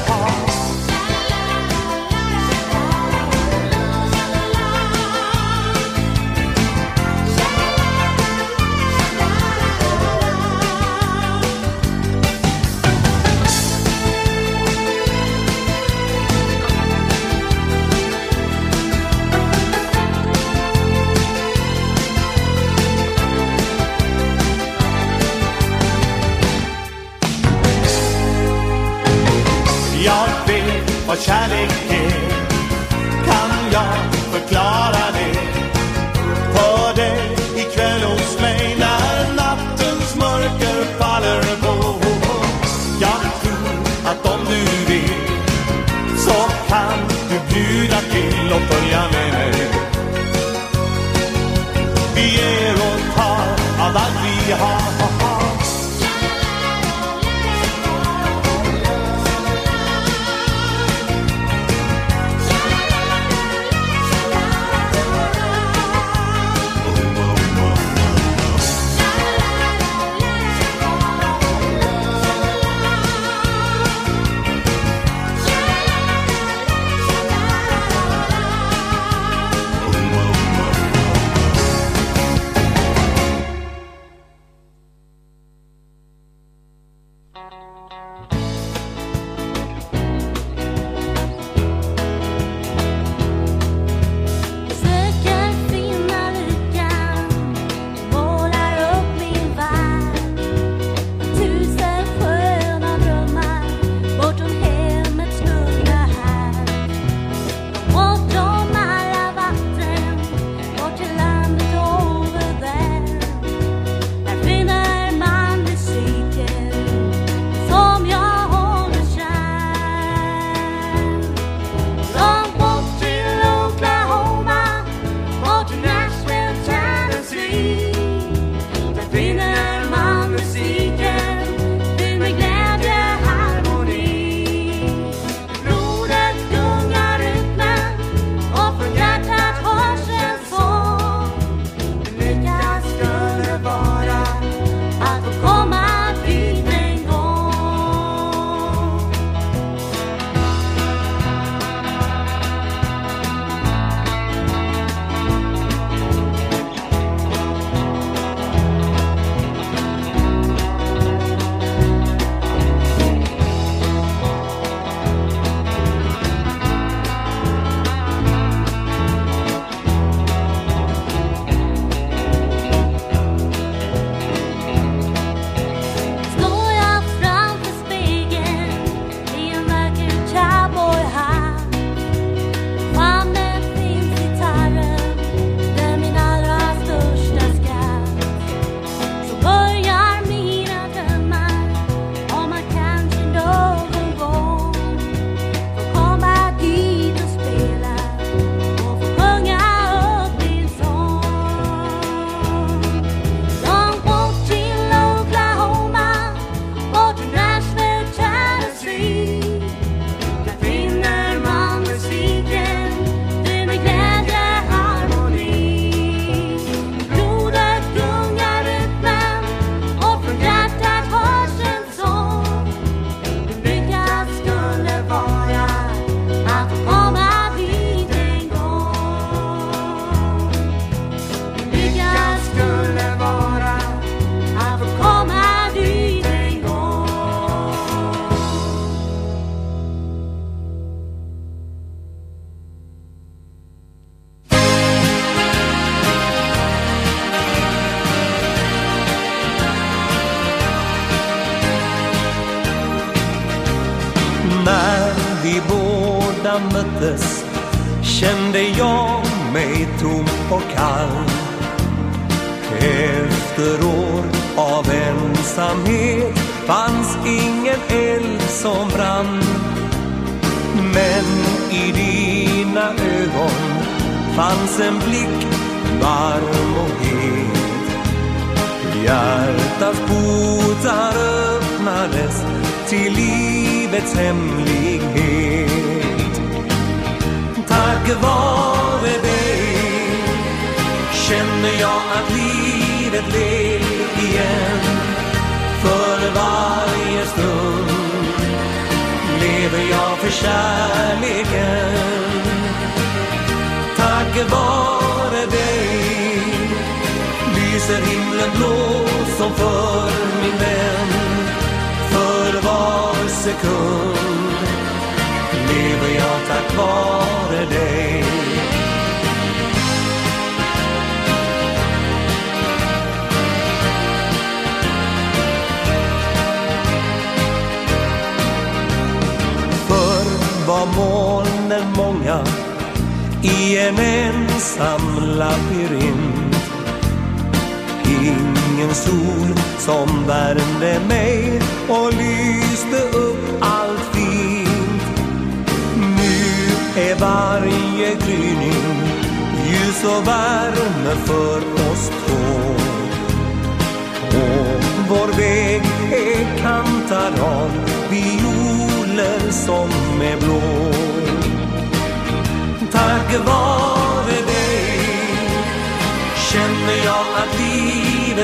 vad kärlek är kan jag förklara det för dig ikväll hos mig när nattens mörker faller på. Jag tror att om du vill så kan du bjuda till och följa med mig. Vi ger och tar av allt vi har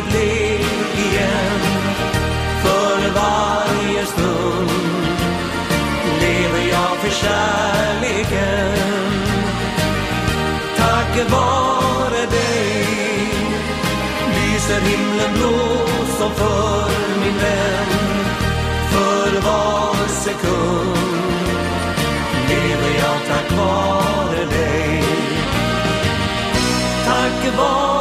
livet lev igen. För varje stund lever jag för kärleken. Tack vare dig lyser himlen blå som för min vän. För var sekund lever jag tack vare dig. Tack vare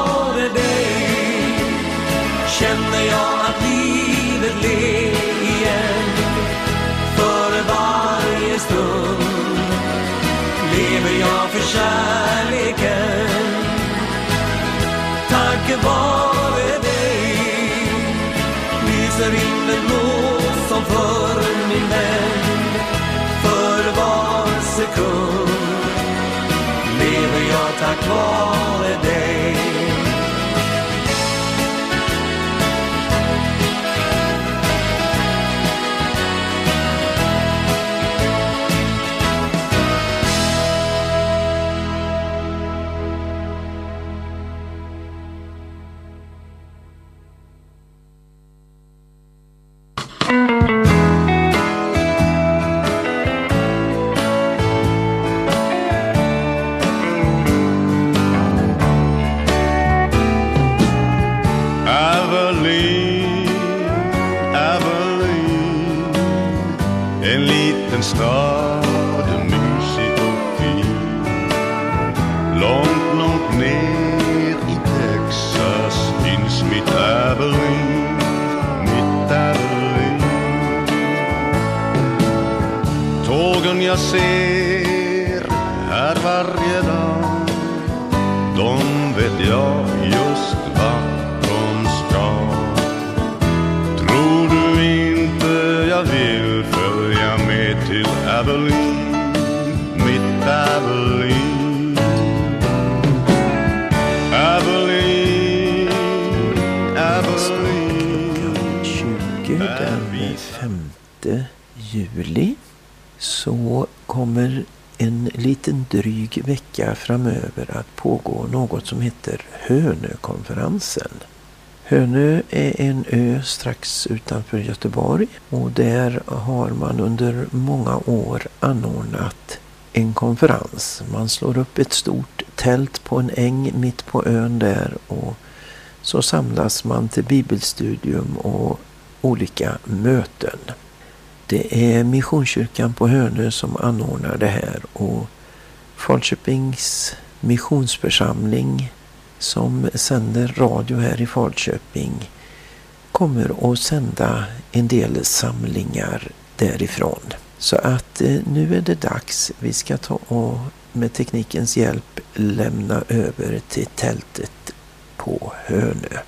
sé liten dryg vecka framöver att pågå något som heter Hönökonferensen. Hönö är en ö strax utanför Göteborg och där har man under många år anordnat en konferens. Man slår upp ett stort tält på en äng mitt på ön där och så samlas man till bibelstudium och olika möten. Det är Missionskyrkan på Hönö som anordnar det här och Falköpings missionsförsamling som sänder radio här i Falköping kommer att sända en del samlingar därifrån. Så att eh, nu är det dags. Vi ska ta och med teknikens hjälp lämna över till tältet på Hönö.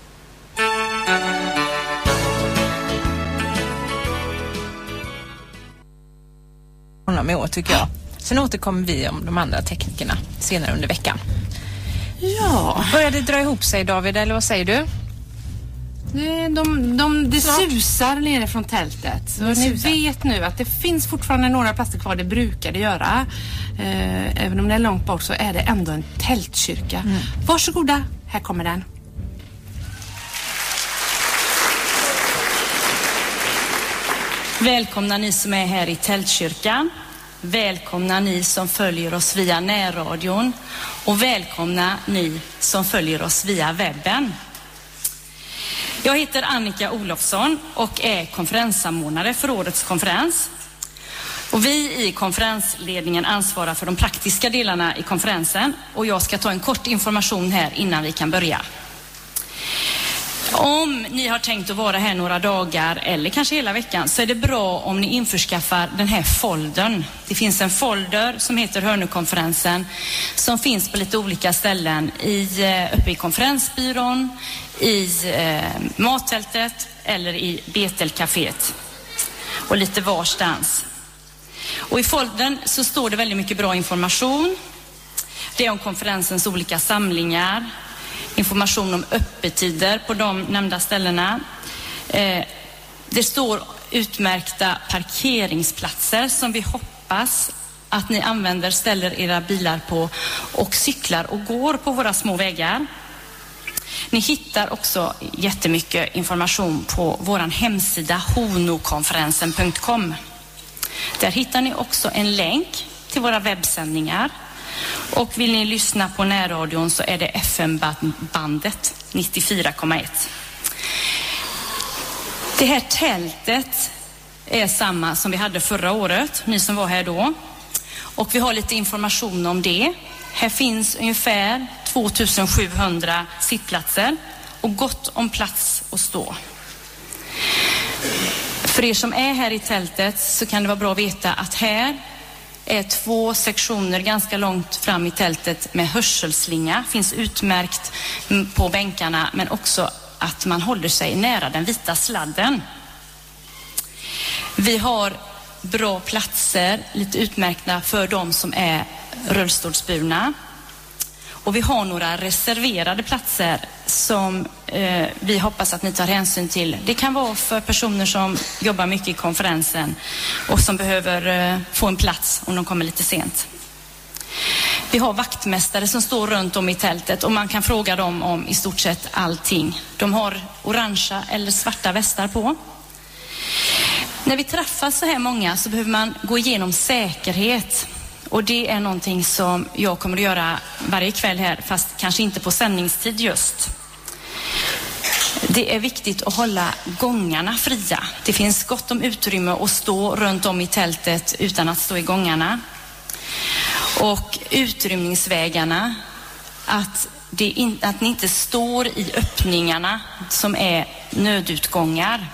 honom i år tycker jag. Sen återkommer vi om de andra teknikerna senare under veckan. Ja, börjar det dra ihop sig David eller vad säger du? Det, de, de, det susar nere från tältet. Så ni vet nu att det finns fortfarande några platser kvar. Det brukar det göra. Eh, även om det är långt bort så är det ändå en tältkyrka. Mm. Varsågoda, här kommer den. Välkomna ni som är här i Tältkyrkan. Välkomna ni som följer oss via närradion. Och välkomna ni som följer oss via webben. Jag heter Annika Olofsson och är konferenssamordnare för årets konferens. Och vi i konferensledningen ansvarar för de praktiska delarna i konferensen och jag ska ta en kort information här innan vi kan börja. Om ni har tänkt att vara här några dagar eller kanske hela veckan så är det bra om ni införskaffar den här foldern. Det finns en folder som heter Hörnukonferensen som finns på lite olika ställen. I, eh, uppe i konferensbyrån, i eh, mattältet eller i Betelcaféet. Och lite varstans. Och i foldern så står det väldigt mycket bra information. Det är om konferensens olika samlingar, information om öppettider på de nämnda ställena. Eh, det står utmärkta parkeringsplatser som vi hoppas att ni använder, ställer era bilar på och cyklar och går på våra små vägar. Ni hittar också jättemycket information på vår hemsida honokonferensen.com. Där hittar ni också en länk till våra webbsändningar. Och vill ni lyssna på närradion så är det FM-bandet 94,1. Det här tältet är samma som vi hade förra året, ni som var här då. Och vi har lite information om det. Här finns ungefär 2700 sittplatser och gott om plats att stå. För er som är här i tältet så kan det vara bra att veta att här är två sektioner ganska långt fram i tältet med hörselslinga. Finns utmärkt på bänkarna men också att man håller sig nära den vita sladden. Vi har bra platser, lite utmärkta för de som är rullstolsburna. Och vi har några reserverade platser som eh, vi hoppas att ni tar hänsyn till. Det kan vara för personer som jobbar mycket i konferensen och som behöver eh, få en plats om de kommer lite sent. Vi har vaktmästare som står runt om i tältet och man kan fråga dem om i stort sett allting. De har orangea eller svarta västar på. När vi träffar så här många så behöver man gå igenom säkerhet. Och det är någonting som jag kommer att göra varje kväll här, fast kanske inte på sändningstid just. Det är viktigt att hålla gångarna fria. Det finns gott om utrymme att stå runt om i tältet utan att stå i gångarna. Och utrymningsvägarna, att, det in, att ni inte står i öppningarna som är nödutgångar.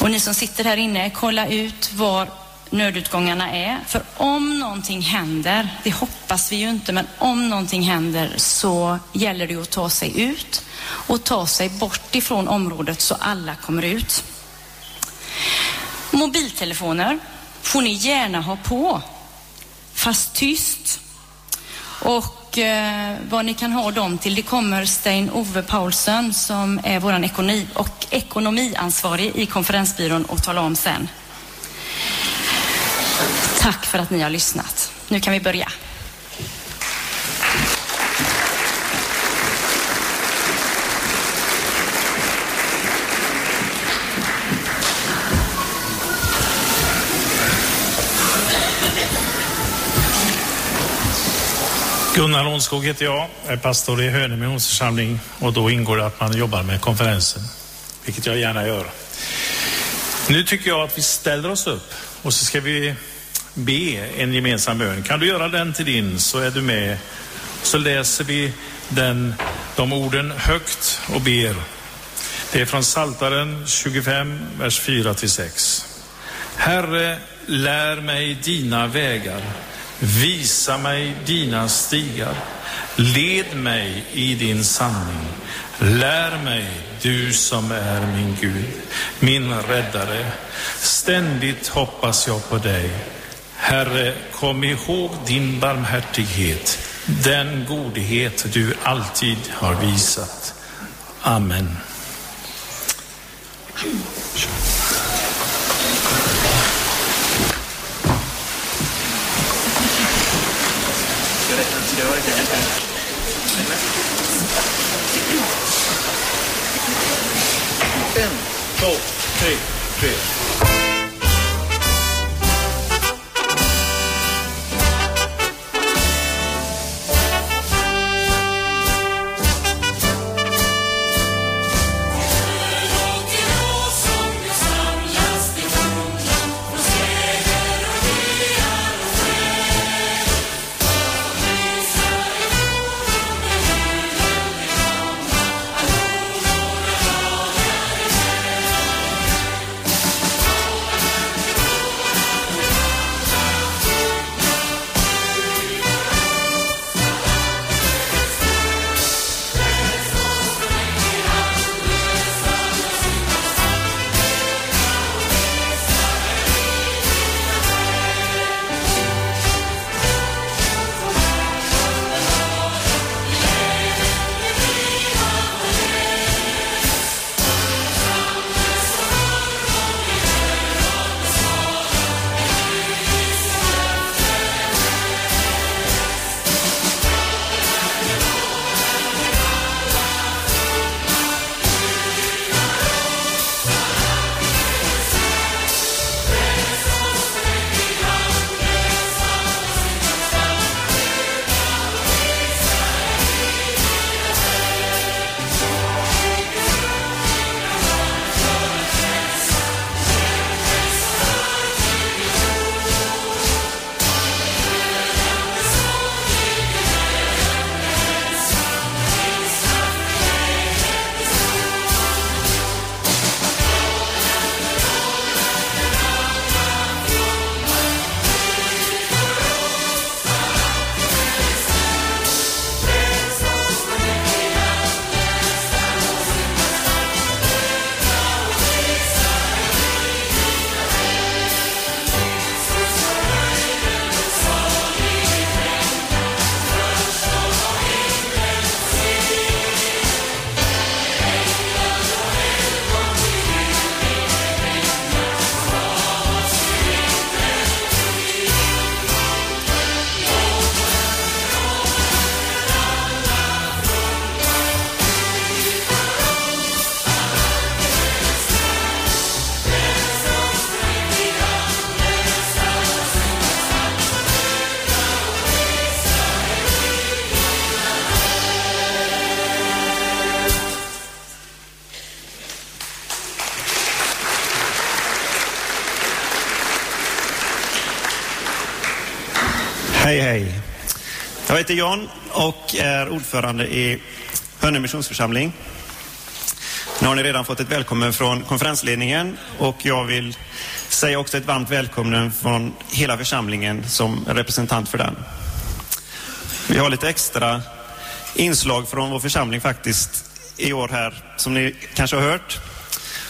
Och ni som sitter här inne, kolla ut var nödutgångarna är. För om någonting händer, det hoppas vi ju inte, men om någonting händer så gäller det ju att ta sig ut och ta sig bort ifrån området så alla kommer ut. Mobiltelefoner får ni gärna ha på, fast tyst. Och eh, vad ni kan ha dem till, det kommer Stein-Ove Paulsen som är vår ekonomi och ekonomiansvarig i konferensbyrån och tala om sen. Tack för att ni har lyssnat. Nu kan vi börja. Gunnar Lånskog heter jag, är pastor i Hönö missionsförsamling och då ingår det att man jobbar med konferensen, vilket jag gärna gör. Nu tycker jag att vi ställer oss upp och så ska vi be en gemensam bön. Kan du göra den till din så är du med. Så läser vi den, de orden högt och ber. Det är från Saltaren 25, vers 4 till 6. Herre, lär mig dina vägar. Visa mig dina stigar. Led mig i din sanning. Lär mig, du som är min Gud, min räddare. Ständigt hoppas jag på dig. Herre, kom ihåg din barmhärtighet, den godhet du alltid har visat. Amen. En, två, tre, tre. Heter Jan och är ordförande i Hönö missionsförsamling. Nu har ni redan fått ett välkommen från konferensledningen och jag vill säga också ett varmt välkommen från hela församlingen som representant för den. Vi har lite extra inslag från vår församling faktiskt i år här som ni kanske har hört.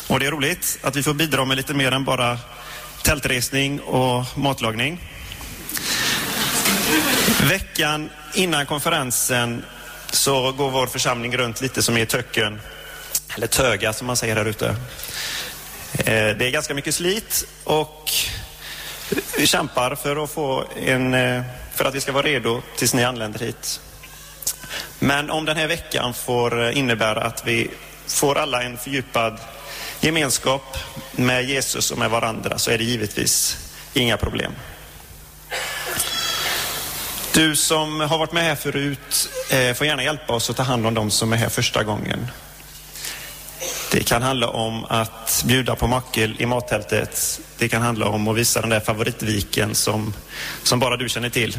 Och det är roligt att vi får bidra med lite mer än bara tältresning och matlagning. Veckan innan konferensen så går vår församling runt lite som i ett töcken, eller töga som man säger här ute. Eh, det är ganska mycket slit och vi kämpar för att, få en, eh, för att vi ska vara redo tills ni anländer hit. Men om den här veckan får eh, innebära att vi får alla en fördjupad gemenskap med Jesus och med varandra så är det givetvis inga problem. Du som har varit med här förut eh, får gärna hjälpa oss att ta hand om de som är här första gången. Det kan handla om att bjuda på makel i mattältet. Det kan handla om att visa den där favoritviken som, som bara du känner till.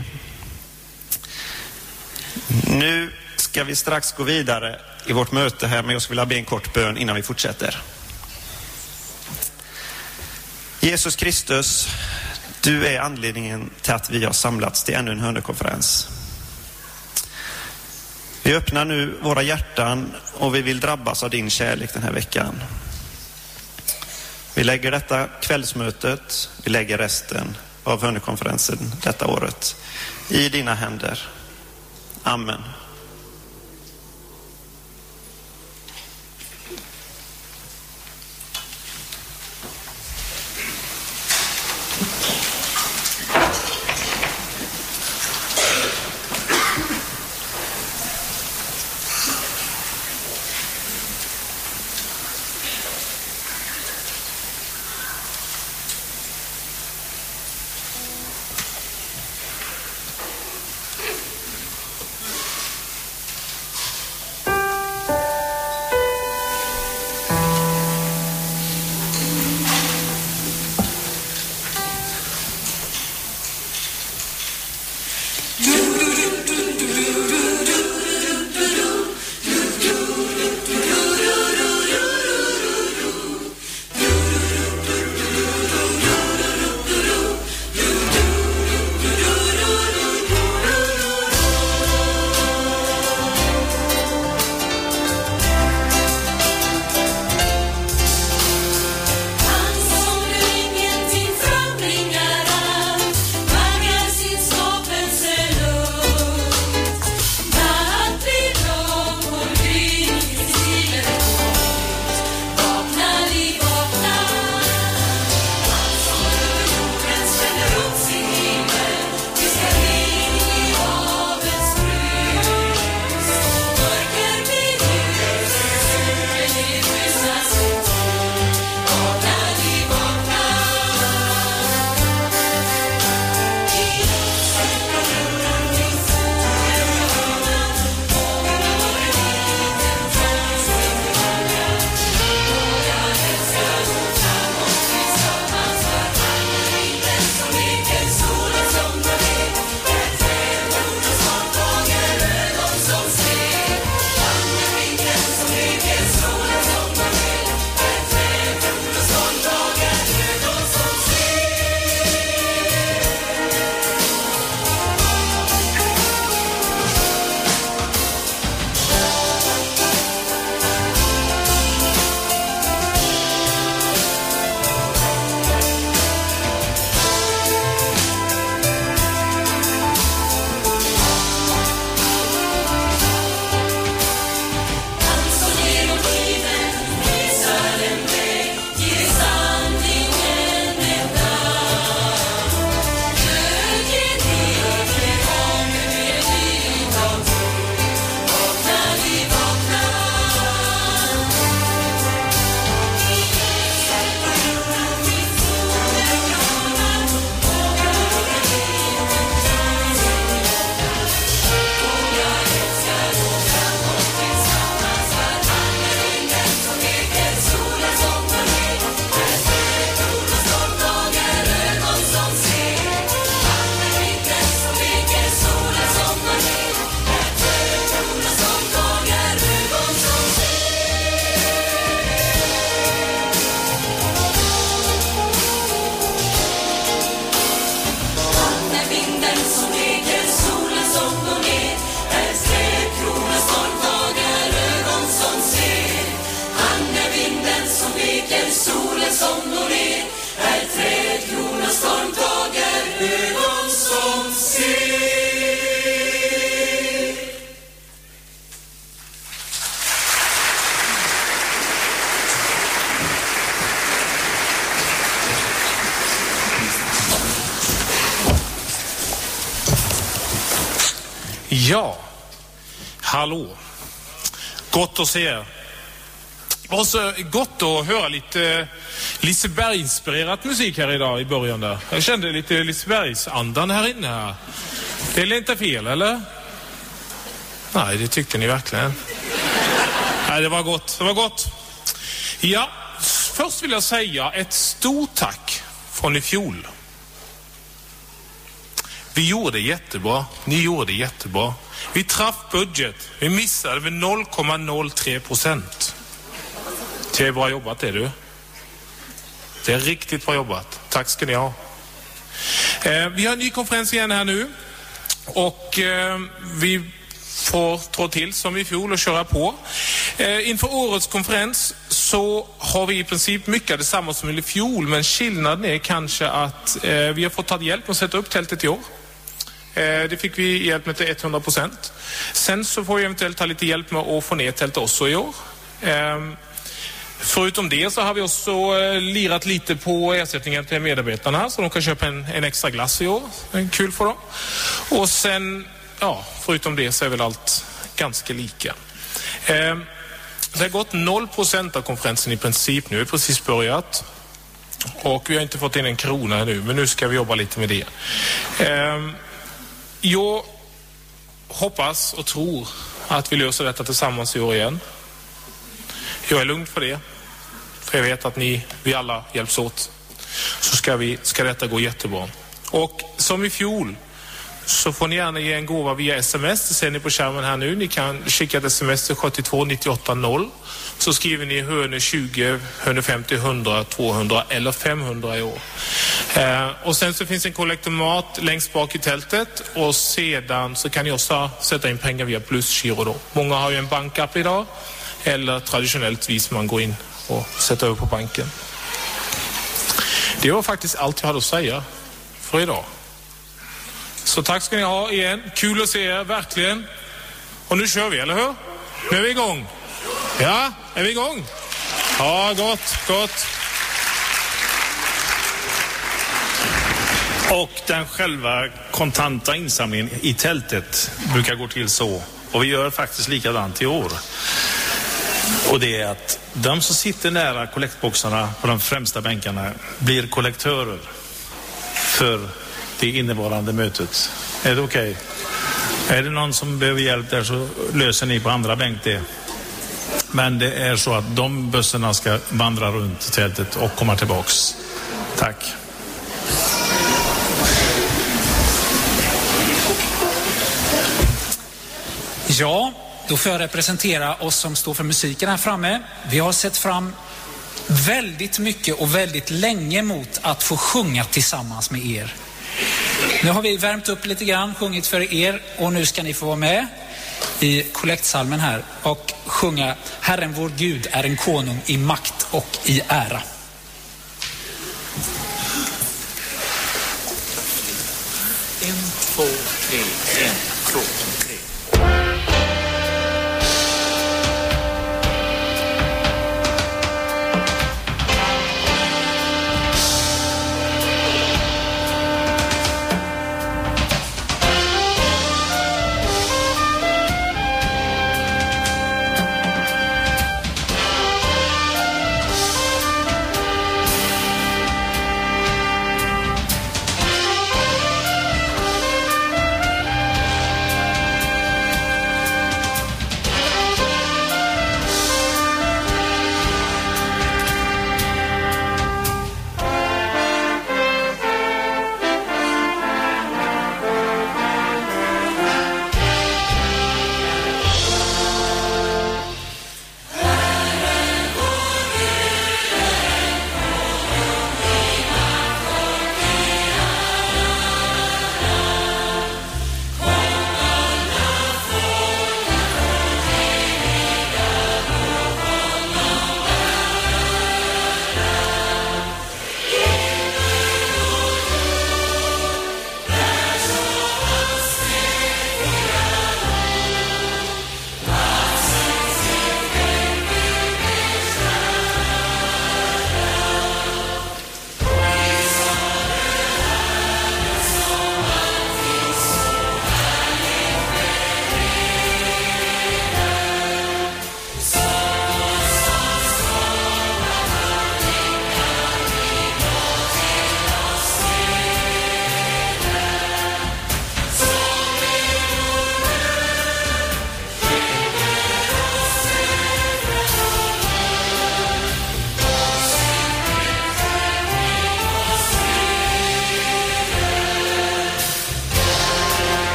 Nu ska vi strax gå vidare i vårt möte här, men jag skulle vilja be en kort bön innan vi fortsätter. Jesus Kristus, du är anledningen till att vi har samlats till ännu en hörnekonferens. Vi öppnar nu våra hjärtan och vi vill drabbas av din kärlek den här veckan. Vi lägger detta kvällsmötet, vi lägger resten av hörnekonferensen detta året i dina händer. Amen. Gott att se er. Det var så gott att höra lite eh, Liseberg-inspirerat musik här idag i början där. Jag kände lite Lisebergsandan här inne. Här. Det är inte fel, eller? Nej, det tyckte ni verkligen. Nej, det var gott. Det var gott. Ja, först vill jag säga ett stort tack från i fjol. Vi gjorde det jättebra. Ni gjorde det jättebra. Vi traff budget. Vi missade med 0,03 procent. Det är bra jobbat det du. Det är riktigt bra jobbat. Tack ska ni ha. Eh, vi har en ny konferens igen här nu. Och eh, vi får trå till som i fjol och köra på. Eh, inför årets konferens så har vi i princip mycket detsamma som i fjol men skillnaden är kanske att eh, vi har fått ta hjälp med att sätta upp tältet i år. Eh, det fick vi hjälp med till 100 procent. Sen så får vi eventuellt ta lite hjälp med att få ner tältet också i år. Ehm, förutom det så har vi också eh, lirat lite på ersättningen till medarbetarna så de kan köpa en, en extra glass i år. En kul för dem. Och sen, ja, förutom det så är väl allt ganska lika. Eh, det har gått 0 procent av konferensen i princip nu, Vi har precis börjat. Och vi har inte fått in en krona ännu, men nu ska vi jobba lite med det. Eh, jag hoppas och tror att vi löser detta tillsammans i år igen. Jag är lugn för det. För jag vet att ni, vi alla hjälps åt. Så ska, vi, ska detta gå jättebra. Och som i fjol så får ni gärna ge en gåva via sms. Det ser ni på skärmen här nu. Ni kan skicka ett sms till 72 98 0. Så skriver ni hörne 20, 150, 100, 200 eller 500 i år. Eh, och sen så finns en kollektomat längst bak i tältet och sedan så kan ni också sätta in pengar via plusgiro då. Många har ju en bankapp idag eller traditionellt vis man går in och sätter över på banken. Det var faktiskt allt jag hade att säga för idag. Så tack ska ni ha igen. Kul att se er, verkligen. Och nu kör vi, eller hur? Nu är vi igång. Ja, är vi igång? Ja, gott, gott. Och den själva kontanta insamlingen i tältet brukar gå till så. Och vi gör faktiskt likadant i år. Och det är att de som sitter nära kollektboxarna på de främsta bänkarna blir kollektörer för det innevarande mötet. Är det okej? Är det någon som behöver hjälp där så löser ni på andra bänk det. Men det är så att de bussarna ska vandra runt tältet och komma tillbaks. Tack. Ja, då får jag representera oss som står för musiken här framme. Vi har sett fram väldigt mycket och väldigt länge mot att få sjunga tillsammans med er. Nu har vi värmt upp lite grann, sjungit för er och nu ska ni få vara med i kollektsalmen här och sjunga Herren vår Gud är en konung i makt och i ära. En, två, tre, en, två,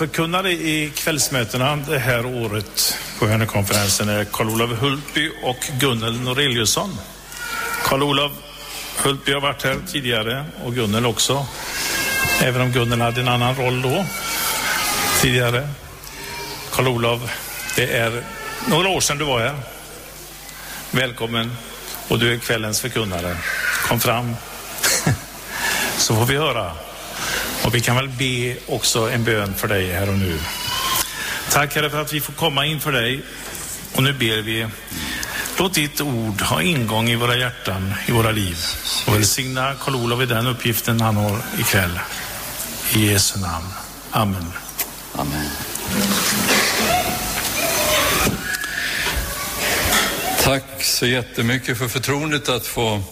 förkunnare i kvällsmötena det här året på Hönökonferensen är Karl-Olof Hultby och Gunnel Noreliusson. Karl-Olof Hultby har varit här tidigare och Gunnel också. Även om Gunnel hade en annan roll då tidigare. Karl-Olof, det är några år sedan du var här. Välkommen och du är kvällens förkunnare. Kom fram så får vi höra. Och vi kan väl be också en bön för dig här och nu. Tack Herre för att vi får komma inför dig. Och nu ber vi. Låt ditt ord ha ingång i våra hjärtan, i våra liv. Och välsigna Karl-Olof i den uppgiften han har ikväll. I Jesu namn. Amen. Amen. Tack så jättemycket för förtroendet att få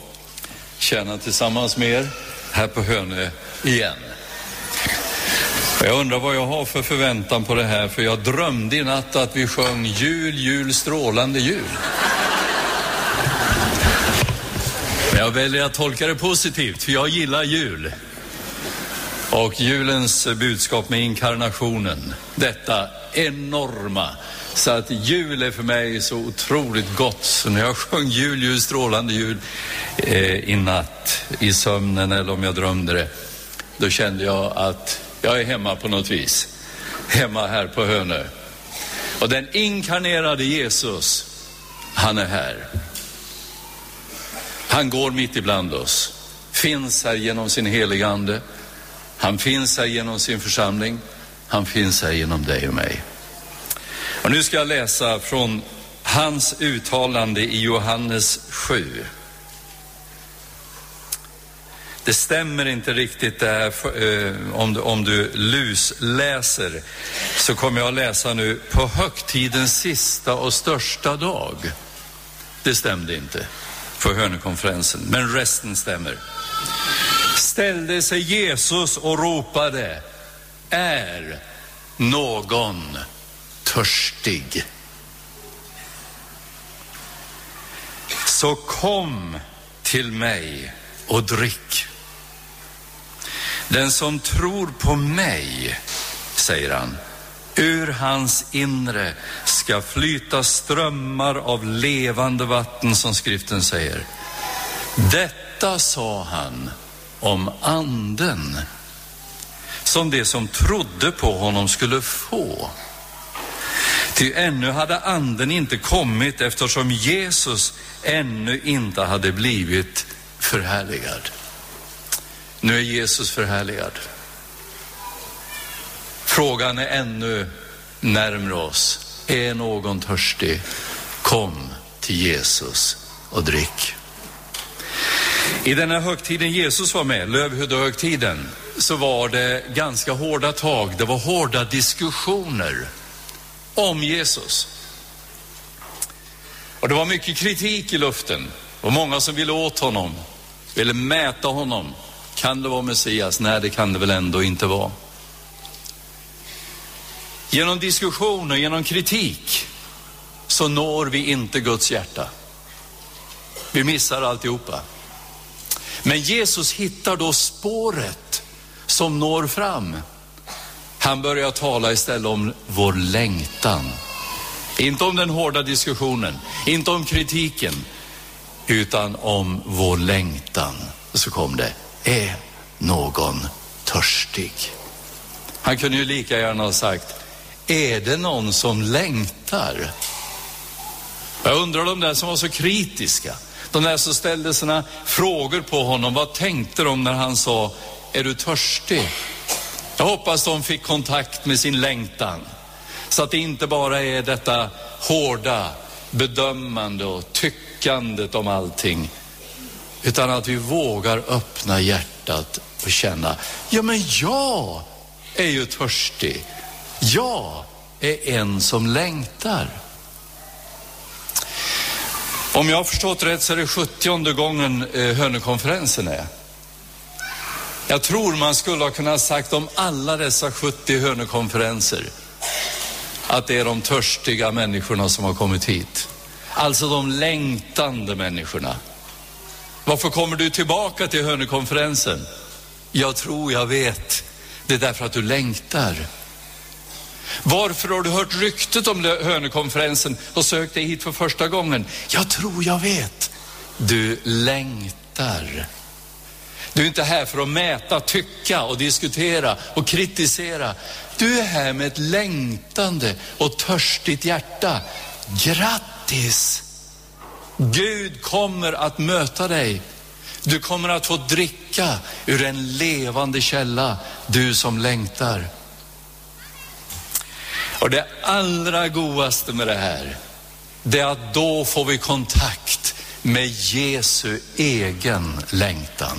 tjäna tillsammans med er här på Hönö igen. Jag undrar vad jag har för förväntan på det här, för jag drömde i natt att vi sjöng jul, jul, strålande jul. Men jag väljer att tolka det positivt, för jag gillar jul. Och julens budskap med inkarnationen, detta enorma. Så att jul är för mig så otroligt gott. Så när jag sjöng jul, jul, strålande jul eh, i natt, i sömnen eller om jag drömde det, då kände jag att jag är hemma på något vis. Hemma här på Hönö. Och den inkarnerade Jesus, han är här. Han går mitt ibland oss, finns här genom sin heliga Ande. Han finns här genom sin församling. Han finns här genom dig och mig. Och nu ska jag läsa från hans uttalande i Johannes 7. Det stämmer inte riktigt det här, eh, om du, om du lusläser, så kommer jag att läsa nu på högtidens sista och största dag. Det stämde inte för Hönökonferensen, men resten stämmer. Ställde sig Jesus och ropade, är någon törstig? Så kom till mig och drick. Den som tror på mig, säger han, ur hans inre ska flyta strömmar av levande vatten, som skriften säger. Detta sa han om anden, som det som trodde på honom skulle få. Ty ännu hade anden inte kommit eftersom Jesus ännu inte hade blivit förhärligad. Nu är Jesus förhärligad. Frågan är ännu närmare oss. Är någon törstig? Kom till Jesus och drick. I den här högtiden Jesus var med, lövhyddohögtiden, så var det ganska hårda tag. Det var hårda diskussioner om Jesus. Och det var mycket kritik i luften Det var många som ville åt honom, ville mäta honom. Kan det vara Messias? Nej, det kan det väl ändå inte vara. Genom diskussion och genom kritik så når vi inte Guds hjärta. Vi missar alltihopa. Men Jesus hittar då spåret som når fram. Han börjar tala istället om vår längtan. Inte om den hårda diskussionen, inte om kritiken, utan om vår längtan. Och så kom det, är någon törstig? Han kunde ju lika gärna ha sagt, är det någon som längtar? Jag undrar de där som var så kritiska, de där som ställde sina frågor på honom, vad tänkte de när han sa, är du törstig? Jag hoppas de fick kontakt med sin längtan, så att det inte bara är detta hårda bedömande och tyckandet om allting, utan att vi vågar öppna hjärtat och känna, ja men jag är ju törstig. Jag är en som längtar. Om jag har förstått rätt så är det 70 gången eh, Hönökonferensen är. Jag tror man skulle ha kunnat sagt om alla dessa 70 Hönökonferenser att det är de törstiga människorna som har kommit hit. Alltså de längtande människorna. Varför kommer du tillbaka till Hönökonferensen? Jag tror jag vet. Det är därför att du längtar. Varför har du hört ryktet om Hönökonferensen och sökt dig hit för första gången? Jag tror jag vet. Du längtar. Du är inte här för att mäta, tycka och diskutera och kritisera. Du är här med ett längtande och törstigt hjärta. Grattis! Gud kommer att möta dig. Du kommer att få dricka ur en levande källa, du som längtar. Och det allra godaste med det här, det är att då får vi kontakt med Jesu egen längtan.